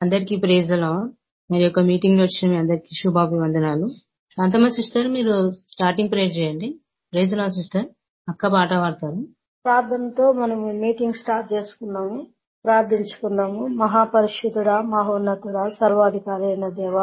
అందరికీ ప్రేజలో మీరు యొక్క మీటింగ్లో వచ్చిన మీ అందరికీ శుభాభివందనాలు. శాంతమ్మ సిస్టర్ మీరు స్టార్టింగ్ ప్రేర్ చేయండి. ప్రేజలా సిస్టర్ అక్క పాట పాడతారు. ప్రార్థనతో మనం మీటింగ్ స్టార్ట్ చేసుకున్నాము. ప్రార్థించుకున్నాము మహాపరిశుద్ధుడా మహోన్నతుడా సర్వాధికారి అయిన దేవ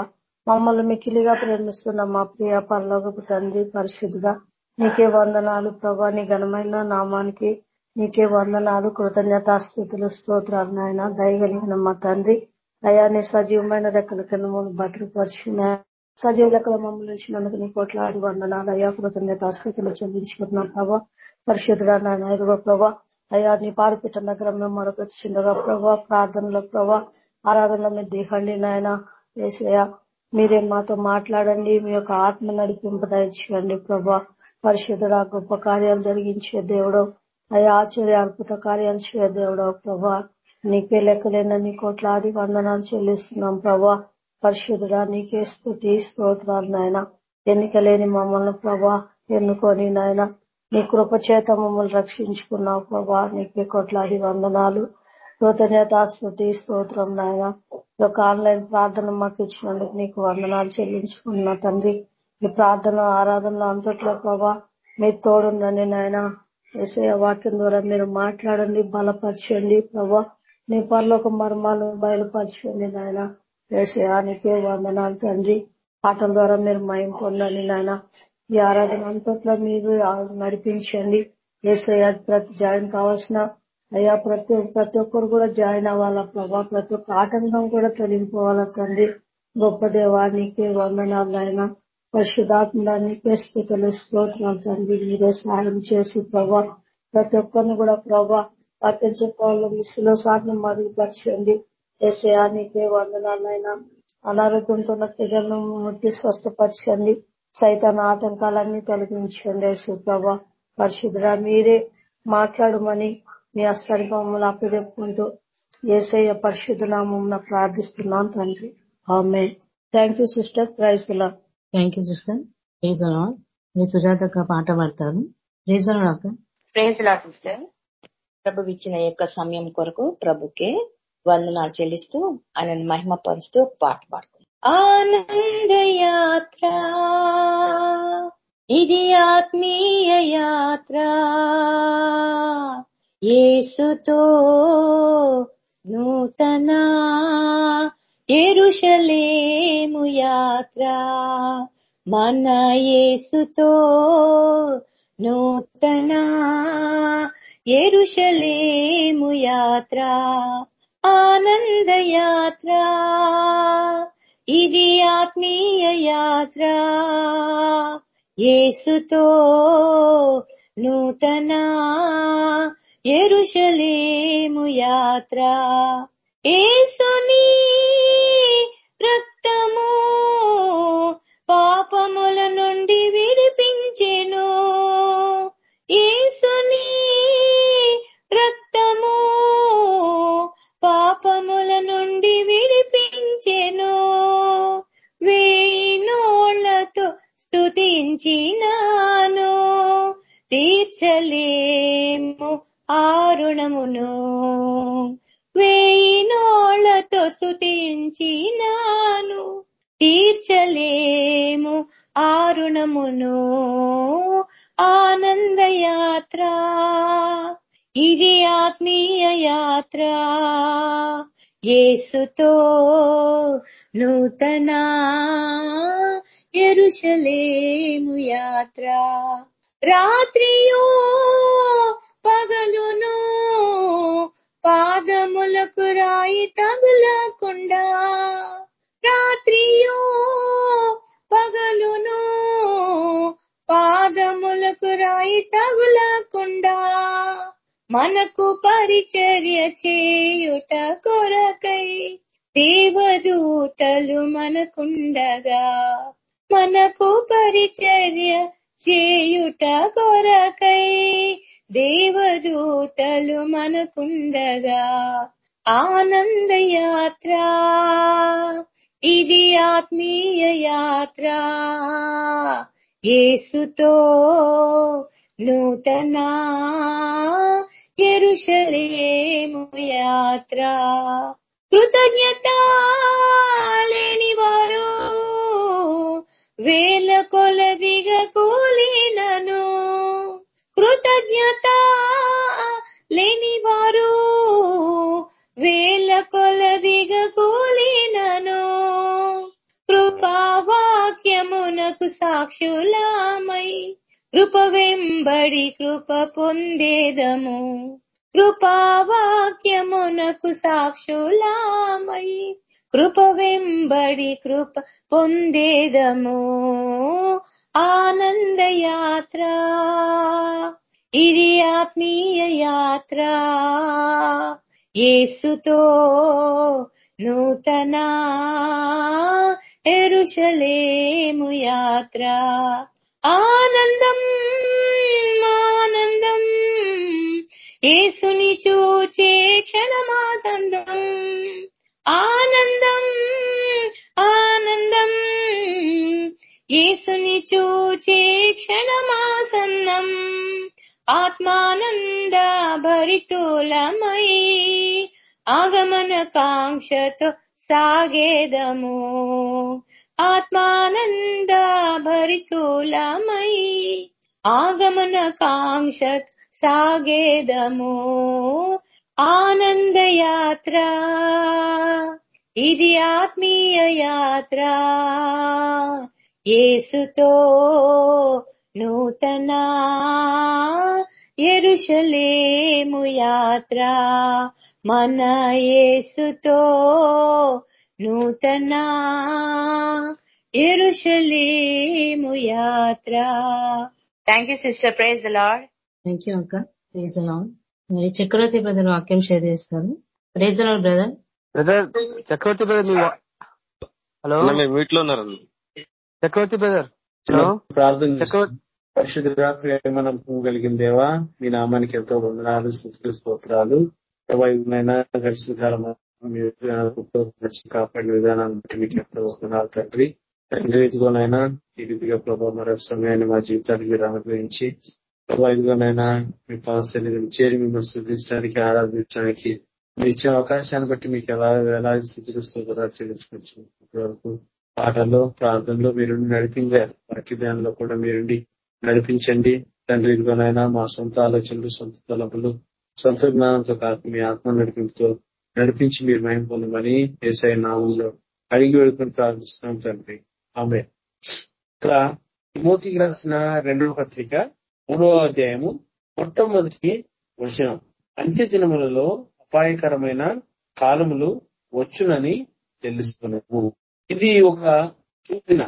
మమ్మల్ని మికిలిగా ప్రేమిస్తున్న మా ప్రియ పరలోకపు తండ్రి పరిశుద్ధుడా నీకే వందనాలు ప్రభా నీ ఘనమైన నామానికి నీకే వందనాలు కృతజ్ఞతాస్థుతులు స్తోత్రాలు నాయన దయగలిగిన మా తండ్రి. అయాన్ని సజీవమైన రెక్కల కింద మమ్మల్ని భద్రపరిచిన సజీవ లెక్కల మమ్మల్ని ఇచ్చినందుకు నీ కోట్లాది వందనాలు. అయా కృతజ్ఞతాస్థుతులు చెల్లించుకుంటున్నాం ప్రభా. పరిశుద్ధుడా నాయన ప్రభా. అయా నీ పారుపిట్ట నగరం మేము మొదకొచ్చిండగా ప్రభా. ప్రార్థనలో ప్రభా. ఆరాధనలో మీరు దిగండి నాయన వేసయ. మీరే మాతో మాట్లాడండి. మీ యొక్క ఆత్మ నడిపింపు దయచేయండి ప్రభా. పరిశుద్ధుడా గొప్ప కార్యాలు జరిగించే దేవుడు. అయా ఆశ్చర్య అద్భుత కార్యాలు చేయ దేవుడో ప్రభా. నీకే లెక్కలేనని కోట్లాది వందనాలు చెల్లిస్తున్నాం ప్రభా. పరిశుద్ధుడా నీకే స్థుతి స్తోత్రాలు నాయన. ఎన్నికలేని మమ్మల్ని ప్రభా ఎన్నుకొని నాయన. నీ కృపచేత మమ్మల్ని రక్షించుకున్నావు ప్రభా. నీకే కోట్లాది వందనాలు. కృతజ్ఞత స్థుతి స్తోత్రం నాయన. ఒక ఆన్లైన్ ప్రార్థన మాకు ఇచ్చినందుకు నీకు వందనాలు చెల్లించుకున్నా తండ్రి. ఈ ప్రార్థన ఆరాధనలో అంతట్లో ప్రభా మీ తోడుండండి నాయన. ఏసయ వాక్యం ద్వారా మీరు మాట్లాడండి బలపరచండి ప్రభా. నీ పరలోక మర్మాలు బయలుపరచుకోండి నాయన ఏసయానికే వందనాలు తండ్రి. పాటల ద్వారా మీరు మయం పొందండి నాయన. ఈ ఆరాధన అంతట్లో మీరు నడిపించండి. ఏసయ ప్రతి జాయిన్ కావాల్సిన అయ్యా ప్రతి ప్రతి ఒక్కరు కూడా జాయిన్ అవ్వాలా ప్రభా? ప్రతి ఒక్క ఆటంకం కూడా తొలగిపోవాలా తండ్రి? గొప్ప దేవానికి వందనాలు నాయన. పరిశుధాత్మ నీకే స్థితులు స్తోత్రాలు తండ్రి. మీరే సహాయం చేసి ప్రభా ప్రతి ఒక్కరిని కూడా ప్రభా వాక్యం చెప్పాలో మిస్సులో సాధన మరుగుపరచండి. ఏసయా నీకే వందనాలైనా అనారోగ్యంతో ప్రజలను ముట్టి స్వస్థపరచండి. సైతాన్ ఆటంకాలన్నీ తొలగించండి యేసు ప్రభా. పరిశుద్ధుడా మీరే మాట్లాడమని మీ అస్తానికి మమ్మల్ని అప్పచెప్పుకుంటూ ఏసయ్య పరిశుద్ధ నామం ప్రార్థిస్తున్నాను తండ్రి. ఆమె thank you sister. Praise thank you sister. Praise మీ సుజాత పాట పాడతారు. ప్రేజ్ ప్రేజ్ లా సిస్టర్. ప్రభు ఇచ్చిన యొక్క సమయం కొరకు ప్రభుకే వందనాలు చెల్లిస్తూ ఆయన మహిమ పరుస్తూ పాట పాడుకుంది. ఆనందయాత్ర ఇది ఆత్మీయ యాత్ర. ఏసుతో నూతన ఎరుషలేము యాత్ర. మన ఏసుతో నూతన ఎరుషలేము యాత్ర ఆనంద యాత్ర ఇది ఆత్మీయ యాత్ర. ఏసుతో నూతన ఎరుషలేము యాత్ర. ఏసుని వంచినాను తీర్చలేము ఆరుణమును వేయినోళ్ళతో స్థుతించినాను తీర్చలేము ఆరుణమును ఆనందయాత్ర. ఇది ఆత్మీయ యాత్ర. ఏసుతో నూతనా ఎరుషలేము యాత్ర. రాత్రియో పగలును పాదములకు రాయి తగులకుండా. రాత్రియో పగలును పాదములకు రాయి తగులకుండా. మనకు పరిచర్య చేయుట కొరకై దేవదూతలు మనకుండగా. మనకు పరిచర్య చేయుట కొరకై దేవదూతలు మనకుండగా ఆనంద యాత్ర ఇది ఆత్మీయ యాత్ర. ఏసుతో నూతన ఎరుషలేము యాత్ర. కృతజ్ఞత లేని వారు వేల కొలదిగా కూలినను కృతజ్ఞత లేని వారు వేల కొలదిగా కూలినను కృపావాక్యమునకు సాక్షులామై కృప వెంబడి కృప పొందేదము. కృపావాక్యమునకు సాక్షులామై కృప వెంబడి కృప పొందేదము. ఆనంద యాత్ర. ఇది ఆత్మీయ యాత్ర. ఏసుతో నూతన ఎరుషలేము యాత్ర. ఆనందం ఆనందం. ఏసుని చూచే క్షణమానందం ఆనందం ఆనందం. ఏసుని చూచే క్షణమాసన్నం ఆత్మానంద భరితులమై ఆగమన కాంక్షతో సాగేదము. ఆత్మానంద భరితులమై ఆగమన కాంక్ష సాగేదము. ఆనంద యాత్ర ఇది ఆత్మీయ యాత్ర. యేసుతో నూతన ఎరుషలేము యాత్ర. మన యేసుతో నూతన ఎరుషలేము యాత్ర. Thank you sister praise the Lord thank you అక్క ప్రేజ్ అలాడ్ మరి చక్రవర్తి బ్రదర్ వాక్యం షేర్ చేస్తారు. The Lord brother. Brother Chakravarthi brother hello? వీటిలో ఉన్నారు చక్రవర్తి బ్రదర్ హలో ప్రార్థన పరిశుద్ధ ప్రేమ నమ్మకం కలిగిన దేవా మీ నామానికి ఎంతో వందనాలు స్థుతులు స్తోత్రాలు. గడిచిన కాలం కాపాడిన విధానాన్ని బట్టి మీకు ఎంతో వందనాలు తండ్రి. తండ్రి ఇదిగోనైనా ఈ రీతిగా ప్రభావ మరొక సమయాన్ని మా జీవితానికి మీరు అనుగ్రహించి ఇదిగోనైనా మీ పాసన్నిధిని చేరి మిమ్మల్ని స్థుతించడానికి ఆరాధించడానికి మీరు ఇచ్చే అవకాశాన్ని బట్టి మీకు ఎలా ఎలా స్థితిలో స్తోత్రాలు చెల్లించుకోవచ్చు ఇప్పటివరకు పాటల్లో ప్రార్థనలో మీరు నడిపించారు వాక్యదానంలో కూడా మీరుండి నడిపించండి. తండ్రి ఇదిగోనైనా మా సొంత ఆలోచనలు సొంత తలపులు సొంత జ్ఞానంతో కాక మీ ఆత్మ నడిపింపుతో నడిపించి మీరు మయం పొందమని ఏసఐ నామంలో అడిగి వెళ్తుని ప్రార్థిస్తున్నాం తండ్రి. ఆమె ఇక్కడ మోతికి రాసిన రెండవ పత్రిక మూడవ అధ్యాయము మొట్టమొదటి వచనం. అంత్య దినములలో అపాయకరమైన కాలములు వచ్చునని తెలుసుకున్నాము ఇది ఒక చూపిన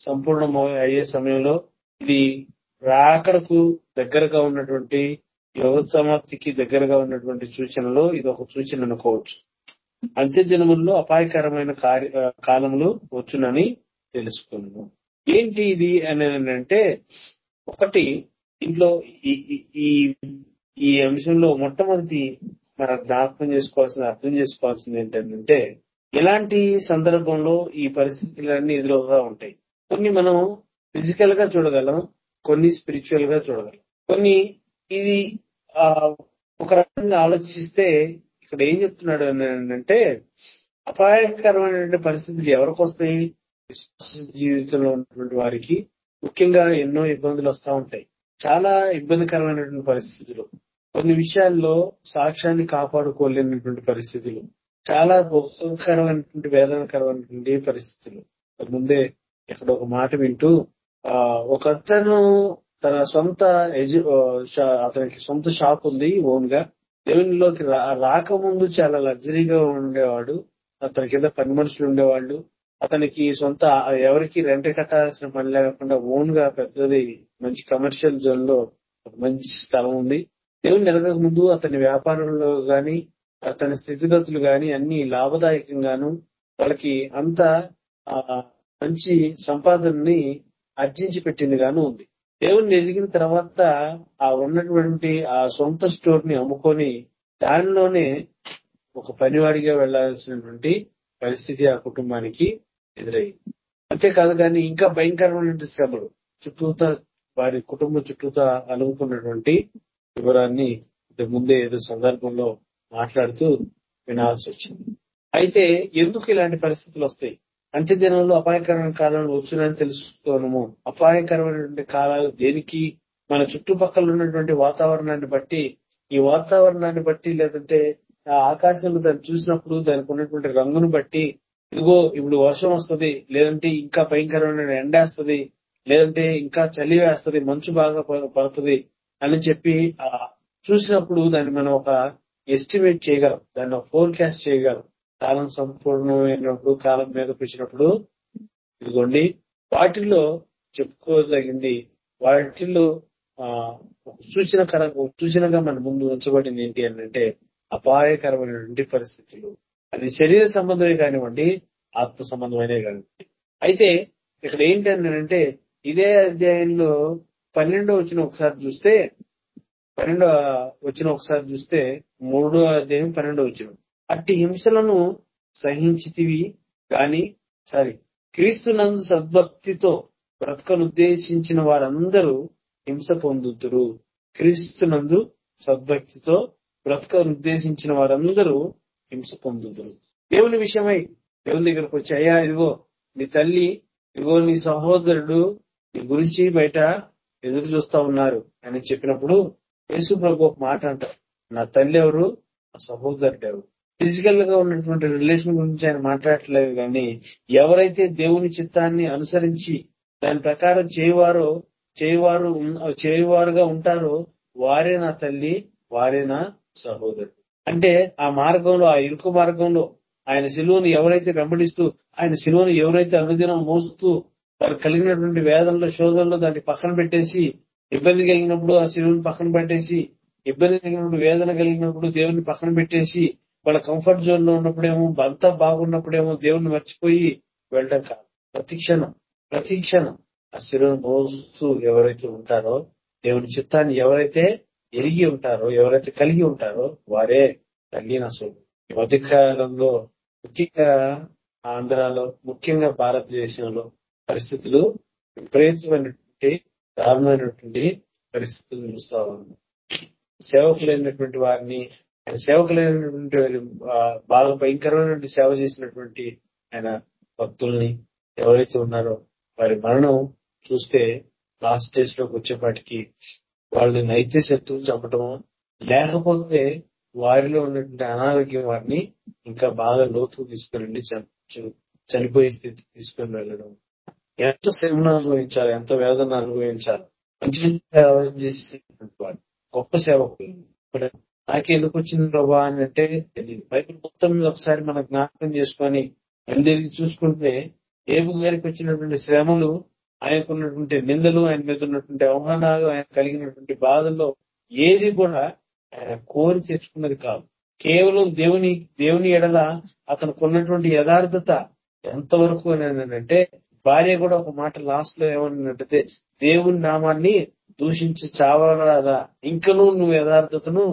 సంపూర్ణ అయ్యే సమయంలో ఇది రాకడకు దగ్గరగా ఉన్నటువంటి యువత సమాప్తికి దగ్గరగా ఉన్నటువంటి సూచనలో ఇది ఒక సూచన అనుకోవచ్చు. అంత్య దినముల్లో అపాయకరమైన కార్య కాలములు వచ్చునని తెలుసుకున్నాము ఏంటి ఇది అని అంటే ఒకటి ఇంట్లో ఈ ఈ- అంశంలో మొట్టమొదటి మనం జ్ఞాపకం చేసుకోవాల్సింది అర్థం చేసుకోవాల్సింది ఏంటంటే ఇలాంటి సందర్భంలో ఈ పరిస్థితులన్నీ ఎదురవుతా ఉంటాయి. కొన్ని మనం ఫిజికల్గా చూడగలం కొన్ని స్పిరిచువల్గా చూడగలం. కొన్ని ఇది ఆ ఒక రకంగా ఆలోచిస్తే ఇక్కడ ఏం చెప్తున్నాడు అంటే అపాయకరమైన పరిస్థితులు ఎవరికి వస్తాయి? జీవితంలో ఉన్నటువంటి వారికి. ముఖ్యంగా ఎన్నో ఇబ్బందులు వస్తూ ఉంటాయి. చాలా ఇబ్బందికరమైనటువంటి పరిస్థితులు. కొన్ని విషయాల్లో సాక్ష్యాన్ని కాపాడుకోలేనటువంటి పరిస్థితులు. చాలా దుఃఖకరమైనటువంటి వేదనకరమైనటువంటి పరిస్థితులు. ముందే ఇక్కడ ఒక మాట వింటూ ఆ ఒకతను తన సొంత ఎజు అతనికి సొంత షాప్ ఉంది ఓన్గా దేవునిలోకి రా- రాకముందు చాలా లగ్జరీగా ఉండేవాడు. అతని కింద పని మనుషులు ఉండేవాళ్ళు. అతనికి సొంత ఎవరికి రెంట్ కట్టాల్సిన పని లేకుండా ఓన్గా పెద్దది మంచి కమర్షియల్ జోన్లో ఒక మంచి స్థలం ఉంది. దేవుని ఎరగక ముందు అతని వ్యాపారంలో గాని అతని స్థితిగతులు గాని అన్ని లాభదాయకంగాను వాళ్ళకి అంత మంచి సంపాదనని ఆర్జించి పెట్టింది గాను ఉంది. దేవుణ్ణి ఎదిగిన తర్వాత ఆ ఉన్నటువంటి ఆ సొంత స్టోర్ని అమ్ముకొని దానిలోనే ఒక పనివాడిగా వెళ్ళాల్సినటువంటి పరిస్థితి ఆ కుటుంబానికి ఎదురయ్యి అంతేకాదు కానీ ఇంకా భయంకరమైనటువంటి శ్రమలు చుట్టూతా వారి కుటుంబం చుట్టూతా అనుకున్నటువంటి వివరాన్ని ముందే ఏదో సందర్భంలో మాట్లాడుతూ వినాల్సి వచ్చింది. అయితే ఎందుకు ఇలాంటి పరిస్థితులు వస్తాయి? అంత్య దినంలో అపాయకరమైన కాలాలు వచ్చునని తెలుసుకోనము అపాయకరమైనటువంటి కాలాలు దేనికి? మన చుట్టుపక్కల ఉన్నటువంటి వాతావరణాన్ని బట్టి ఈ వాతావరణాన్ని బట్టి లేదంటే ఆ ఆకాశంలో దాన్ని చూసినప్పుడు దానికి ఉన్నటువంటి రంగును బట్టి ఇదిగో ఇప్పుడు వర్షం వస్తుంది లేదంటే ఇంకా భయంకరమైన ఎండ వేస్తది లేదంటే ఇంకా చలి వేస్తుంది మంచు బాగా పడుతుంది అని చెప్పి చూసినప్పుడు దాన్ని మనం ఒక ఎస్టిమేట్ చేయగలం. దాన్ని ఫోర్కాస్ట్ చేయగలం. కాలం సంపూర్ణమైనప్పుడు కాలం మీద పిచ్చినప్పుడు ఇదిగోండి వాటిల్లో చెప్పుకోదగింది. వాటిల్లో ఆ ఒక సూచనకర సూచనగా మన ముందు ఉంచబడింది ఏంటి అని అంటే అపాయకరమైనటువంటి పరిస్థితులు. అది శరీర సంబంధమే కానివ్వండి ఆత్మ సంబంధమైనవి కానివ్వండి. అయితే ఇక్కడ ఏంటంటే ఇదే అధ్యాయంలో పన్నెండో వచ్చిన ఒకసారి చూస్తే పన్నెండో వచ్చిన ఒకసారి చూస్తే మూడో అధ్యాయం పన్నెండో వచ్చిన అట్టి హింసలను సహించితివి కాని సారీ క్రీస్తునందు సద్భక్తితో బ్రతకనుద్దేశించిన వారందరూ హింస పొందుతురు. క్రీస్తునందు సద్భక్తితో బ్రతకనుద్దేశించిన వారందరూ హింస పొందుతురు దేవుని విషయమై దేవుని దగ్గరకు వచ్చి అయ్యా ఇదిగో నీ తల్లి ఇదిగో నీ సహోదరుడు నీ గురించి బయట ఎదురు చూస్తా ఉన్నారు అని చెప్పినప్పుడు యేసు ప్రభు ఒక మాట అంటారు నా తల్లి ఎవరు? నా సహోదరుడు ఎవరు? ఫిజికల్గా ఉన్నటువంటి రిలేషన్ గురించి ఆయన మాట్లాడట్లేదు కానీ ఎవరైతే దేవుని చిత్తాన్ని అనుసరించి దాని ప్రకారం చేయవారో చేయవారు చేయవారుగా ఉంటారో వారే నా తల్లి వారే నా సహోదరుడు. అంటే ఆ మార్గంలో ఆ ఇరుకు మార్గంలో ఆయన సిలువను ఎవరైతే వెంబడిస్తూ ఆయన సిలువను ఎవరైతే అనుదినం మోస్తూ వారు కలిగినటువంటి వేదనలో శోధనలో దాన్ని పక్కన పెట్టేసి ఇబ్బంది కలిగినప్పుడు ఆ శిలువుని పక్కన పెట్టేసి ఇబ్బంది కలిగినప్పుడు వేదన కలిగినప్పుడు దేవుని పక్కన పెట్టేసి వాళ్ళ కంఫర్ట్ జోన్లో ఉన్నప్పుడేమో అంతా బాగున్నప్పుడేమో దేవుని మర్చిపోయి వెళ్ళడం కాదు. ప్రతి క్షణం ప్రతి క్షణం ఆ శిలువను మోస్తూ ఎవరైతే ఉంటారో దేవుని చిత్తాన్ని ఎవరైతే ఎరిగి ఉంటారో ఎవరైతే కలిగి ఉంటారో వారే తల్లిన నసులు ఈ మధ్యకాలంలో ముఖ్యంగా ఆంధ్రాలో ముఖ్యంగా భారతదేశంలో పరిస్థితులు విపరీతమైనటువంటి దారుణమైనటువంటి పరిస్థితులు చూస్తా ఉన్నాం. సేవకులైనటువంటి వారిని ఆయన సేవకులైనటువంటి వారి, బాగా భయంకరమైనటువంటి సేవ చేసినటువంటి ఆయన భక్తుల్ని ఎవరైతే ఉన్నారో వారి మరణం చూస్తే లాస్ట్ స్టేజ్లోకి వచ్చేపాటికి వాళ్ళని నైత్య శత్రువు చంపటము లేకపోతే వారిలో ఉన్నటువంటి అనారోగ్యం వారిని ఇంకా బాగా లోతుకు తీసుకెళ్ళండి చ- చనిపోయే స్థితి తీసుకుని వెళ్ళడం. ఎంత శ్రమను అనుభవించాలి ఎంత వేదన అనుభవించాలి మంచి చేసేటువంటి గొప్ప సేవకులు. నాకు ఎందుకు వచ్చింది ప్రభా అని అంటే తెలియదు బైబిల్ మొత్తం మీద ఒకసారి మనం జ్ఞాపకం చేసుకొని వెళ్ళి చూసుకుంటే ఏబు గారికి వచ్చినటువంటి శ్రమలు ఆయనకున్నటువంటి నిందలు ఆయన మీద ఉన్నటువంటి అవమానాలు ఆయన కలిగినటువంటి బాధల్లో ఏది కూడా ఆయన కోరి తెచ్చుకున్నది కాదు. కేవలం దేవుని దేవుని ఎడల అతనుకున్నటువంటి యథార్థత ఎంతవరకు అంటే భార్య కూడా ఒక మాట లాస్ట్లో ఏమన్నట్టే దేవుని నామాన్ని దూషించి చావరాదా? ఇంకనూ నువ్వు యథార్థతను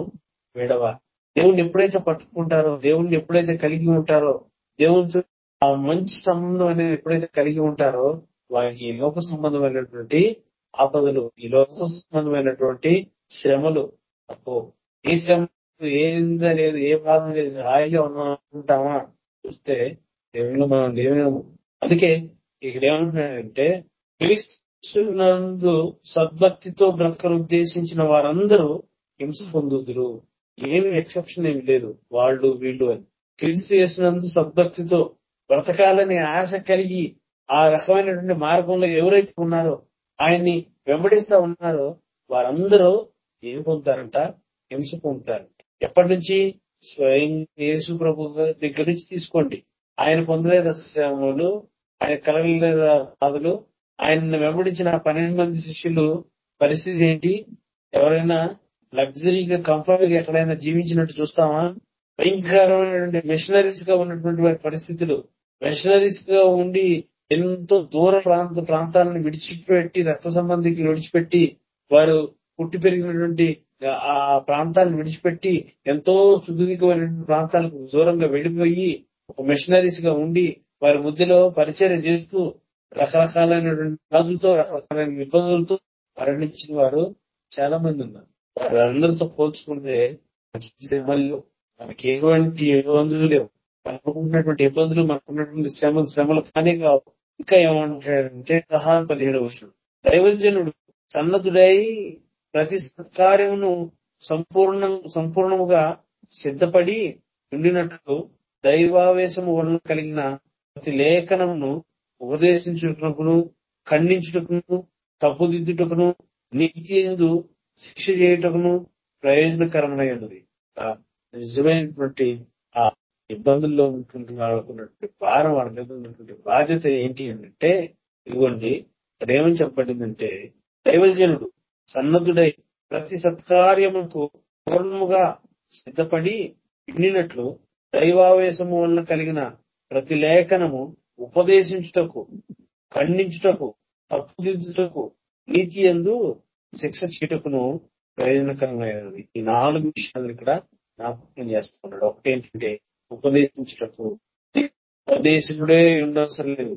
విడవా? దేవుణ్ణి ఎప్పుడైతే పట్టుకుంటారో దేవుణ్ణి ఎప్పుడైతే కలిగి ఉంటారో దేవునితో ఆ మంచి సంబంధం అనేది ఎప్పుడైతే కలిగి ఉంటారో వారికి లోక సంబంధమైనటువంటి ఆపదలు ఈ లోక సంబంధమైనటువంటి శ్రమలు అప్పో ఏ శ్రమ ఏందా లేదు ఏ బాధ లేదు హాయిగా ఉన్నామంటామా? చూస్తే దేవుళ్ళు మనం లేవేమో అందుకే ఇక్కడ ఏమంటున్నాడంటే క్రీస్తునందు సద్భక్తితో బ్రతకను ఉద్దేశించిన వారందరూ హింస పొందుదురు. ఏమి ఎక్సెప్షన్ ఏమి లేదు. వాళ్ళు వీళ్ళు అని. క్రీస్తు చేసినందు సద్భక్తితో బ్రతకాలని ఆశ కలిగి ఆ రకమైనటువంటి మార్గంలో ఎవరైతే ఉన్నారో ఆయన్ని వెంబడిస్తా ఉన్నారో వారందరూ ఏం పొందుతారంట? హింస పొందుతారు. ఎప్పటి నుంచి? స్వయం యేసు ప్రభు దగ్గర నుంచి తీసుకోండి. ఆయన పొందలేదు శ్రమలు ఆయన కలగలేదా బాధలు? ఆయన వెంబడించిన పన్నెండు మంది శిష్యులు పరిస్థితి ఏంటి? ఎవరైనా లగ్జరీగా కంఫర్ట్గా ఎక్కడైనా జీవించినట్టు చూస్తామా? భయంకరమైనటువంటి మిషనరీస్గా ఉన్నటువంటి వారి పరిస్థితులు. మిషనరీస్గా ఉండి ఎంతో దూర ప్రాంత ప్రాంతాలను విడిచిపెట్టి రక్త సంబంధికులు విడిచిపెట్టి వారు పుట్టి పెరిగినటువంటి ఆ ప్రాంతాలను విడిచిపెట్టి ఎంతో సుదీర్ఘమైన ప్రాంతాలకు దూరంగా వెళ్ళిపోయి ఒక మిషనరీస్గా ఉండి వారి మధ్యలో పరిచయం చేస్తూ రకరకాలైనటువంటి బాధలతో రకరకాలైన ఇబ్బందులతో మరణించిన వారు చాలా మంది ఉన్నారు వారందరితో పోల్చుకుంటే శ్రమలు మనకి ఎటువంటి ఇబ్బందులు లేవు. మనకున్నటువంటి ఇబ్బందులు మనకున్నటువంటి శ్రమలు శ్రమలు కానీ కావు. ఇంకా ఏమంటాడంటే సహా పదిహేడు వర్షం దైవజనుడు సన్నదుడై ప్రతి సత్కార్యమును సంపూర్ణ సంపూర్ణముగా సిద్ధపడి ఉండినట్లు దైవావేశము వలన కలిగిన ప్రతి లేఖనమును ఉపదేశించుటకును ఖండించుటకును తప్పుదిద్దుటకును నీతి ఎందు శిక్ష చేయుటకును ప్రయోజనకరమైనది నిజమైనటువంటి ఇబ్బందుల్లో ఉన్నటువంటి వాళ్ళకు భారం వాళ్ళ మీద ఉన్నటువంటి బాధ్యత ఏంటి అంటే ఇదిగోండి ఇక్కడ ఏమని చెప్పబడిందంటే దైవజనుడు సన్నద్ధుడై ప్రతి సత్కార్యముకు పూర్ణముగా సిద్ధపడి నిండినట్లు దైవావేశము వలన కలిగిన ప్రతి లేఖనము ఉపదేశించుటకు ఖండించుటకు తప్పుదిద్దుటకు నీతి ఎందు శిక్ష చీటకును ప్రయోజనకరమైనది. ఈ నాలుగు విషయాలు ఇక్కడ జ్ఞాపకం చేస్తున్నాడు. ఒకటి ఏంటంటే ఉపదేశించుటకు. ఉపదేశకుడే ఉండవసరం లేదు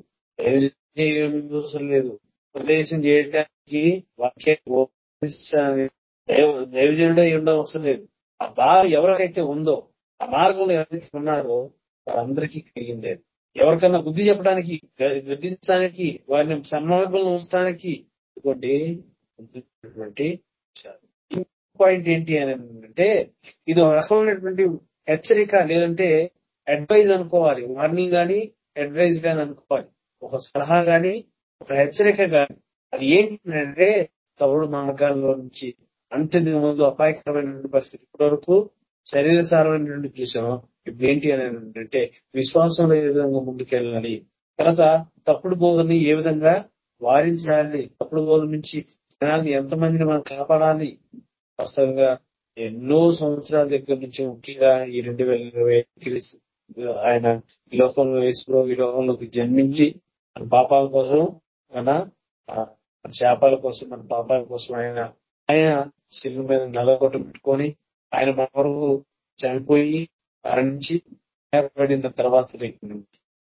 అవసరం లేదు ఉపదేశం చేయడానికి వాక్యాన్ని దైవజనుడే ఉండవసరం లేదు ఆ బాధ ఎవరికైతే ఉందో ఆ మార్గంలో ఎవరైతే ఉన్నారో వారందరికీ కలిగింది ఎవరికన్నా బుద్ధి చెప్పడానికి గర్దించడానికి వారిని సన్మార్గంలో ఉంచడానికి ఇటువంటి పాయింట్ ఏంటి అని అంటే ఇది ఒక రకమైనటువంటి హెచ్చరిక లేదంటే అడ్వైజ్ అనుకోవాలి. వార్నింగ్ గాని అడ్వైజ్ గాని అనుకోవాలి. ఒక సలహా గాని ఒక హెచ్చరిక గాని. అది ఏంటి అంటే తవుడు మార్గాల్లో నుంచి అంత్య ముందు అపాయకరమైనటువంటి పరిస్థితి ఇప్పటి వరకు శరీర సారమైనటువంటి చూసాం ఇప్పుడు ఏంటి అని అంటే విశ్వాసంలో ఏ విధంగా ముందుకెళ్ళాలి. తర్వాత తప్పుడు బోధని ఏ విధంగా వారించాలి? తప్పుడు బోధ నుంచి జనాన్ని ఎంతమందిని మనం కాపాడాలి? వాస్తవంగా ఎన్నో సంవత్సరాల దగ్గర నుంచి ముఖ్యంగా ఈ రెండు వేల ఇరవై ఆయన ఈ లోకంలో వేసుకో ఈ లోకంలోకి జన్మించి మన పాపాల కోసం మన మన శాపాల కోసం మన పాపాల కోసం ఆయన ఆయన శిల్లు మీద నలగొట్టు పెట్టుకొని ఆయన మన వరకు చనిపోయి మరణించి ఏర్పడిన తర్వాత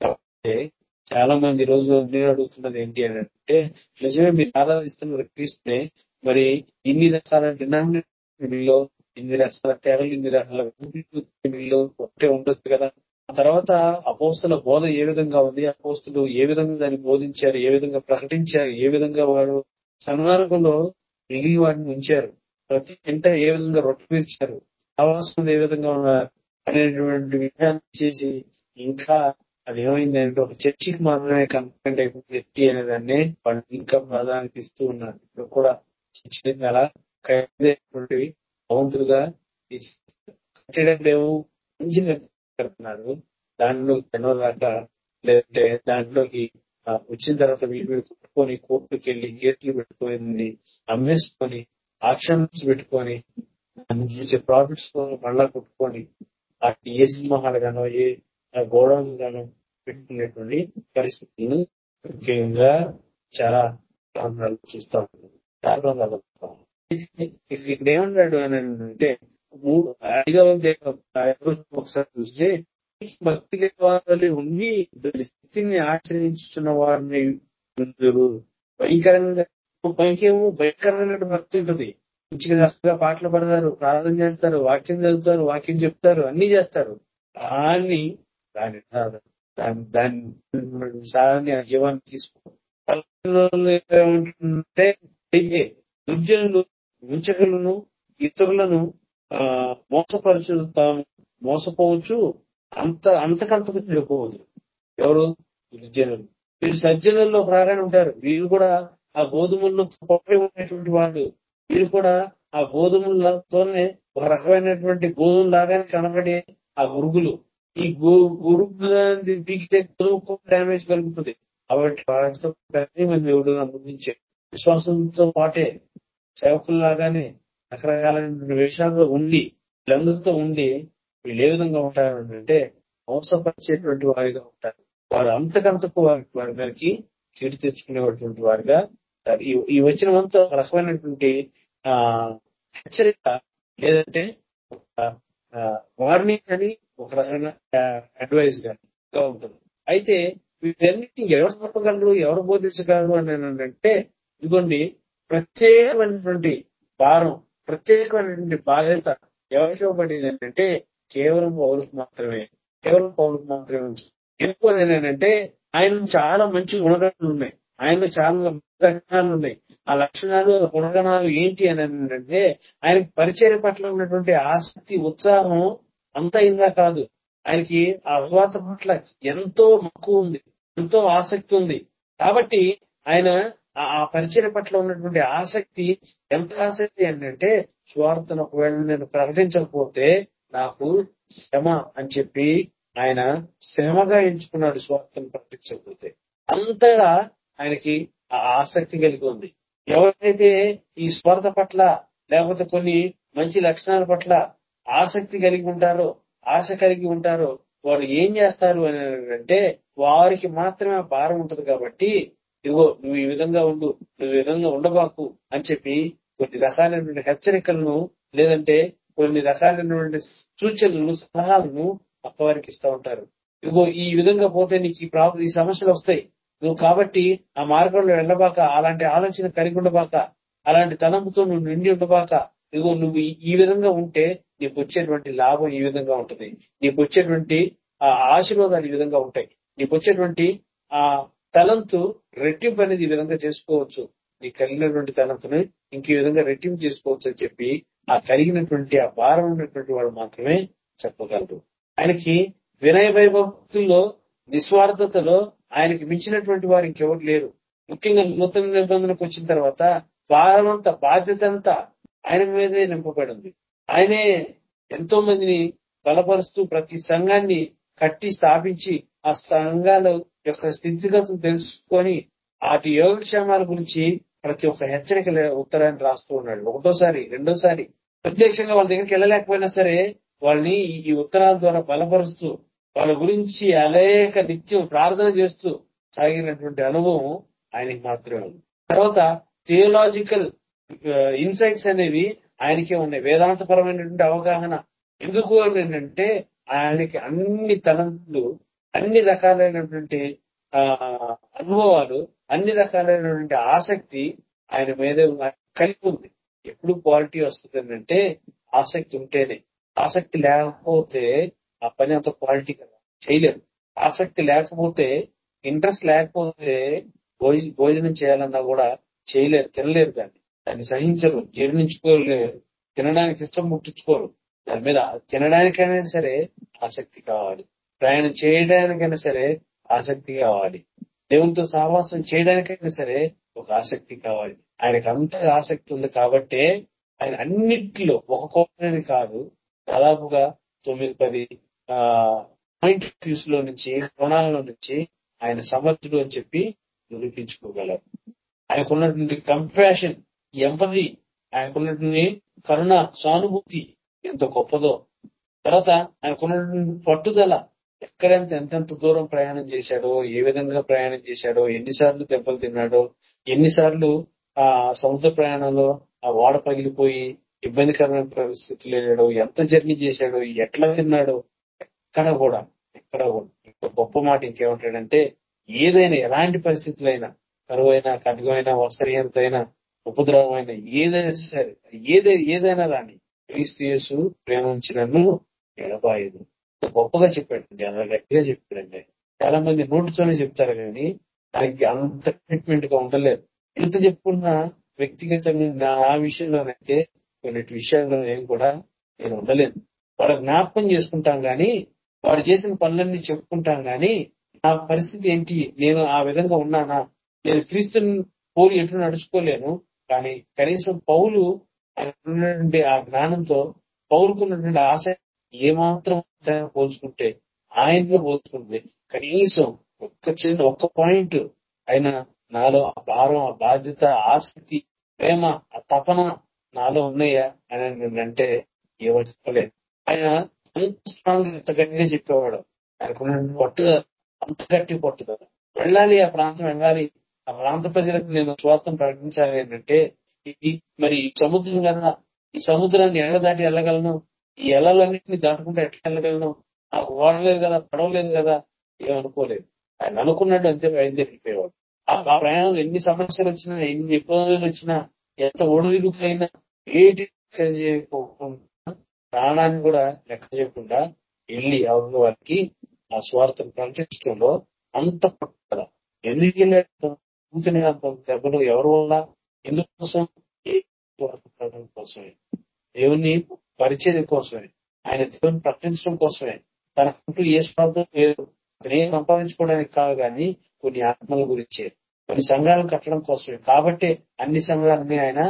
కాబట్టి చాలా మంది ఈ రోజు నేను అడుగుతున్నది ఏంటి అని అంటే నిజమే మీరు ఆరాధిస్తున్న క్రీస్తునే మరి ఇన్ని రకాల డినామినేషన్ మీలో ఇన్ని రకాల తెరలు ఇన్ని రకాల వీళ్ళు ఒకటే ఉండొచ్చు కదా. ఆ తర్వాత అపోస్తుల బోధ ఏ విధంగా ఉంది? అపోస్తులు ఏ విధంగా దాన్ని బోధించారు? ఏ విధంగా ప్రకటించారు? ఏ విధంగా వారు సన్మార్గంలో మిగిలి వాడిని ఉంచారు? ప్రతి ఇంట ఏ విధంగా రొట్టె పీల్చారు? ఆవాసం ఏ విధంగా ఉన్నారు? అనేటువంటి విషయాన్ని చేసి ఇంకా అది ఏమైంది అంటే ఒక చర్చికి మాత్రమే కన్ఫరెంట్ అయిపోయింది చర్చి అనే దాన్ని వాళ్ళు ఇంకా ప్రాధాన్యత ఇస్తూ ఉన్నారు. ఇప్పుడు కూడా చర్చి అలా ఖైదైనటువంటివి భవంతులుగా కట్టేటప్పుడు ఏమో మంచిగా కడుతున్నారు. దాంట్లో దాకా లేదంటే దాంట్లోకి వచ్చిన తర్వాత వీళ్ళు కొట్టుకొని కోర్టుకి వెళ్ళి గేట్లు పెట్టుకొని అమ్మేసుకొని ఆక్షన్స్ పెట్టుకొని చూసే ప్రాఫిట్స్ మళ్ళా కొట్టుకొని ఆ ఏ సినిమాలు గానో ఏ గోడౌన్ గానో పెట్టుకునేటువంటి పరిస్థితులను ముఖ్యంగా చాలా ప్రాంతాలు చూస్తా ఉంటాం చాలా ప్రాంతాలు ఇక్కడ ఏమన్నాడు అని అంటే మూడు ఐదవ ఒకసారి చూస్తే భక్తి వారి ఉండి స్థితిని ఆచరించున్న వారిని భయంకరంగా పైకేమో భయంకరమైన భక్తి ఉంటుంది. మంచిగా పాటలు పడతారు ప్రార్థన చేస్తారు వాక్యం చదువుతారు వాక్యం చెప్తారు అన్ని చేస్తారు. దాన్ని దాని దాని దాని సాధారణ ఆ జీవాన్ని తీసుకో ఏమంటుంటే దుర్జనులు ఉంచకులను ఇతరులను ఆ మోసపరచు తాము మోసపోవచ్చు అంత అంతకంతకు చెడిపోవద్దు. ఎవరు? దుర్జనులు వీరు సజ్జనుల్లో ప్రాగానే ఉంటారు. వీరు కూడా ఆ గోధుమల్లో పొప్పై ఉన్నటువంటి వాళ్ళు. వీరు కూడా ఆ గోధుమలతోనే ఒక రకమైనటువంటి గోధుమ లాగానే కనబడే ఆ గురుగులు. ఈ గురుగులు పీకితే గోధుమకు డ్యామేజ్ కలుగుతుంది. కాబట్టి వాటితో ప్రతి మంది దేవుడు అందించారు విశ్వాసంతో పాటే సేవకుల్లాగానే రకరకాలైన విషయాల్లో ఉండి లంగుతో ఉండి వీళ్ళు ఏ విధంగా ఉంటారు అంటే మోసపరిచేటువంటి వారిగా ఉంటారు. వారు అంతకంతకు వారి వారి మీదకి కీడు తెచ్చుకునేటువంటి వారిగా ఈ ఈ ఒక రకమైనటువంటి ఆ హెచ్చరిక లేదంటే వార్నింగ్ అని ఒక రకమైన అడ్వైస్గా ఉంటుంది. అయితే వీటన్నిటిని ఎవరు చెప్పగలరు ఎవరు బోధించగలరు అని అంటే ఇదిగోండి ప్రత్యేకమైనటువంటి భారం ప్రత్యేకమైనటువంటి బాధ్యత ఎవరికి ఇవ్వబడింది అంటే కేవలం పౌరుకు మాత్రమే కేవలం పౌరులకు మాత్రమే ఎందుకు ఏంటంటే ఆయన చాలా మంచి గుణగణాలు ఉన్నాయి. ఆయనలో చాలా లక్షణాలు ఉన్నాయి. ఆ లక్షణాలు గుణగణాలు ఏంటి అని అంటే ఆయనకి పరిచయం పట్ల ఉన్నటువంటి ఆసక్తి ఉత్సాహం అంత ఇందా కాదు. ఆయనకి ఆ అలవాటు పట్ల ఎంతో మక్కువ ఉంది ఎంతో ఆసక్తి ఉంది. కాబట్టి ఆయన ఆ- పరిచయం పట్ల ఉన్నటువంటి ఆసక్తి ఎంత ఆసక్తి అంటే స్వార్థను ఒకవేళ నేను ప్రకటించకపోతే నాకు శ్రమ అని చెప్పి ఆయన శ్రమగా ఎంచుకున్నాడు స్వార్థను ప్రకటించకపోతే. అంతగా ఆయనకి ఆ ఆసక్తి కలిగి ఉంది. ఎవరైతే ఈ స్వార్థ పట్ల లేకపోతే కొన్ని మంచి లక్షణాల పట్ల ఆసక్తి కలిగి ఉంటారో ఆశ కలిగి ఉంటారో వారు ఏం చేస్తారు అని అంటే వారికి మాత్రమే భారం ఉంటది కాబట్టి ఇదిగో నువ్వు ఈ విధంగా ఉండు నువ్వు ఈ విధంగా ఉండబాకు అని చెప్పి కొన్ని రకాలైనటువంటి హెచ్చరికలను లేదంటే కొన్ని రకాలైనటువంటి సూచనలను సలహాలను పక్కవారికి ఇస్తూ ఉంటారు. ఇదిగో ఈ విధంగా పోతే నీకు ఈ ప్రాబ్లం ఈ సమస్యలు వస్తాయి. నువ్వు కాబట్టి ఆ మార్గంలో వెళ్ళబాక అలాంటి ఆలోచన కలిగి ఉండబాక అలాంటి తలంపుతో నువ్వు నిండి ఉండబాక ఇదిగో నువ్వు ఈ- విధంగా ఉంటే నీకు వచ్చేటువంటి లాభం ఈ విధంగా ఉంటుంది. నీకు వచ్చేటువంటి ఆ ఆశీర్వాదాలు ఈ విధంగా ఉంటాయి. నీకు వచ్చేటువంటి ఆ తలంతు రెట్టింపు అనేది ఈ విధంగా చేసుకోవచ్చు. నీ కలిగినటువంటి తలంతుని ఇంక ఈ విధంగా రెట్టింపు చేసుకోవచ్చు అని చెప్పి ఆ కలిగినటువంటి ఆ భారం ఉన్నటువంటి వాడు మాత్రమే చెప్పగలరు ఆయనకి వినయ వైభక్తుల్లో నిస్వార్థతలో ఆయనకి మించినటువంటి వారు ఇంకెవరు లేరు. ముఖ్యంగా నూతన నిబంధనకు వచ్చిన తర్వాత భారం బాధ్యత అంతా ఆయన మీదే నింపబడింది ఆయనే ఎంతో మందిని బలపరుస్తూ ప్రతి సంఘాన్ని కట్టి స్థాపించి ఆ సంఘాల యొక్క స్థితిగతులు తెలుసుకొని వాటి యోగక్షేమాల గురించి ప్రతి ఒక్క హెచ్చరిక ఉత్తరాన్ని రాస్తూ ఉన్నాడు ఒకటోసారి రెండోసారి ప్రత్యక్షంగా వాళ్ళ దగ్గరికి వెళ్ళలేకపోయినా సరే వాళ్ళని ఈ- ఉత్తరాల ద్వారా బలపరుస్తూ వాళ్ళ గురించి అనేక నిత్యం ప్రార్థన చేస్తూ సాగినటువంటి అనుభవం ఆయనకి మాత్రమే ఉంది. తర్వాత థియోలాజికల్ ఇన్సైట్స్ అనేవి ఆయనకే ఉన్నాయి. వేదాంతపరమైనటువంటి అవగాహన. ఎందుకు అని ఆయనకి అన్ని తలంతులు అన్ని రకాలైనటువంటి అనుభవాలు అన్ని రకాలైనటువంటి ఆసక్తి ఆయన మీద కలిగి ఉంది. ఎప్పుడు క్వాలిటీ వస్తుంది అంటే ఆసక్తి ఉంటేనే. ఆసక్తి లేకపోతే ఆ పని అంత క్వాలిటీ కదా. చేయలేదు ఆసక్తి లేకపోతే ఇంట్రెస్ట్ లేకపోతే భోజ- భోజనం చేయాలన్నా కూడా చేయలేరు తినలేరు దాన్ని. దాన్ని సహించరు జీర్ణించుకోలేరు తినడానికి ఇష్టం ముట్టించుకోరు దాని మీద తినడానికైనా సరే ఆసక్తి కావాలి. ప్రయాణం చేయడానికైనా సరే ఆసక్తి కావాలి. దేవునితో సహవాసం చేయడానికైనా సరే ఒక ఆసక్తి కావాలి. ఆయనకు అంత ఆసక్తి ఉంది కాబట్టే ఆయన అన్నిట్లో ఒక కోణని కాదు. దాదాపుగా తొమ్మిది పది ఆ పాయింట్ వ్యూస్లో నుంచి కోణాలలో నుంచి ఆయన సమర్థుడు అని చెప్పి నిరూపించుకోగలరు. ఆయనకున్నటువంటి కంపాషన్ ఎంపది ఆయనకున్నటువంటి కరుణ సానుభూతి ఎంత గొప్పదో. తర్వాత ఆయనకున్నటువంటి పట్టుదల ఎక్కడెంత ఎంతెంత దూరం ప్రయాణం చేశాడో ఏ విధంగా ప్రయాణం చేశాడో ఎన్నిసార్లు దెబ్బలు తిన్నాడో ఎన్నిసార్లు ఆ సముద్ర ప్రయాణంలో ఆ వాడ పగిలిపోయి ఇబ్బందికరమైన పరిస్థితులు వెళ్ళాడో ఎంత జర్నీ చేశాడో ఎట్లా తిన్నాడో ఎక్కడ కూడా ఎక్కడ కూడా. గొప్ప మాట ఇంకేమంటాడంటే ఏదైనా ఎలాంటి పరిస్థితులైనా కరువు అయినా ఖడ్గమైనా వస్త్రహీనత అయినా ఉపద్రవమైన ఏదైనా సరే ఏదై ఏదైనా రాని క్రీస్తు యేసు ప్రేమించి నన్ను ఎడబాయదు గొప్పగా చెప్పాడండి. అలా గట్టిగా చెప్పాడండి. చాలా మంది నోటితోనే చెప్తారు కానీ దానికి అంత కమిట్మెంట్గా ఉండలేదు. ఎంత చెప్పుకున్నా వ్యక్తిగతంగా నా ఆ విషయంలోనైతే కొన్ని విషయాల్లో నేను కూడా నేను ఉండలేదు వాళ్ళ జ్ఞాపకం చేసుకుంటాం గాని వాడు చేసిన పనులన్నీ చెప్పుకుంటాం గాని నా పరిస్థితి ఏంటి? నేను ఆ విధంగా ఉన్నానా? నేను క్రీస్తుని పోలి ఎటు నడుచుకోలేను. కానీ కనీసం పౌలు ఉన్నటువంటి ఆ జ్ఞానంతో పౌరుకున్నటువంటి ఆశ ఏమాత్రం పోల్చుకుంటే ఆయనతో పోల్చుకుంటే కనీసం ఒక్క చిన్న ఒక్క పాయింట్ ఆయన నాలో ఆ భారం ఆ బాధ్యత ఆసక్తి ప్రేమ ఆ తపన నాలో ఉన్నాయా అని అంటే ఏమో చెప్పలేదు. ఆయన అంత స్ట్రాంగ్ గట్టిగా చెప్పేవాడు. ఆయనకున్న పట్టుదల అంత గట్టి పట్టుదల. వెళ్ళాలి ఆ ప్రాంతం వెళ్ళాలి. ఆ ప్రాంత ప్రజలకు నేను స్వార్థం ప్రకటించాలి ఏంటంటే ఇది మరి ఈ సముద్రం కదా ఈ సముద్రాన్ని ఎండ దాటి వెళ్ళగలను. ఈ ఎలలన్నింటినీ దాటుకుంటే ఎట్లా వెళ్ళగలను? నాకు ఓడలేదు కదా పడవలేదు కదా ఏమనుకోలేదు. ఆయన అనుకున్నాడు అంతే బయలుదేరిపోయేవాడు ఆ ఆ ప్రయాణంలో ఎన్ని సమస్యలు వచ్చినా ఎన్ని ఇబ్బందులు వచ్చినా ఎంత ఒడిదుడుకులైనా ఏటి చేయకుండా ప్రాణాన్ని కూడా లెక్క చేయకుండా వెళ్ళి ఎవరి వారికి ఆ స్వార్థం ప్రకటించడంలో అంత పట్టుదల. ఎందుకు వెళ్ళాడు? అంత దెబ్బలు ఎవరి వల్ల? ఎందుకోసం? స్వార్థ ప్రకటన కోసమే. దేవుని పరిచయం కోసమే. ఆయన దేవుని ప్రకటించడం కోసమే. తనకుంటూ ఏ స్వార్థం లేదు అతను సంపాదించుకోవడానికి కాదు కానీ కొన్ని ఆత్మల గురించే కొన్ని సంఘాలను కట్టడం కోసమే. కాబట్టి అన్ని సంఘాలని ఆయన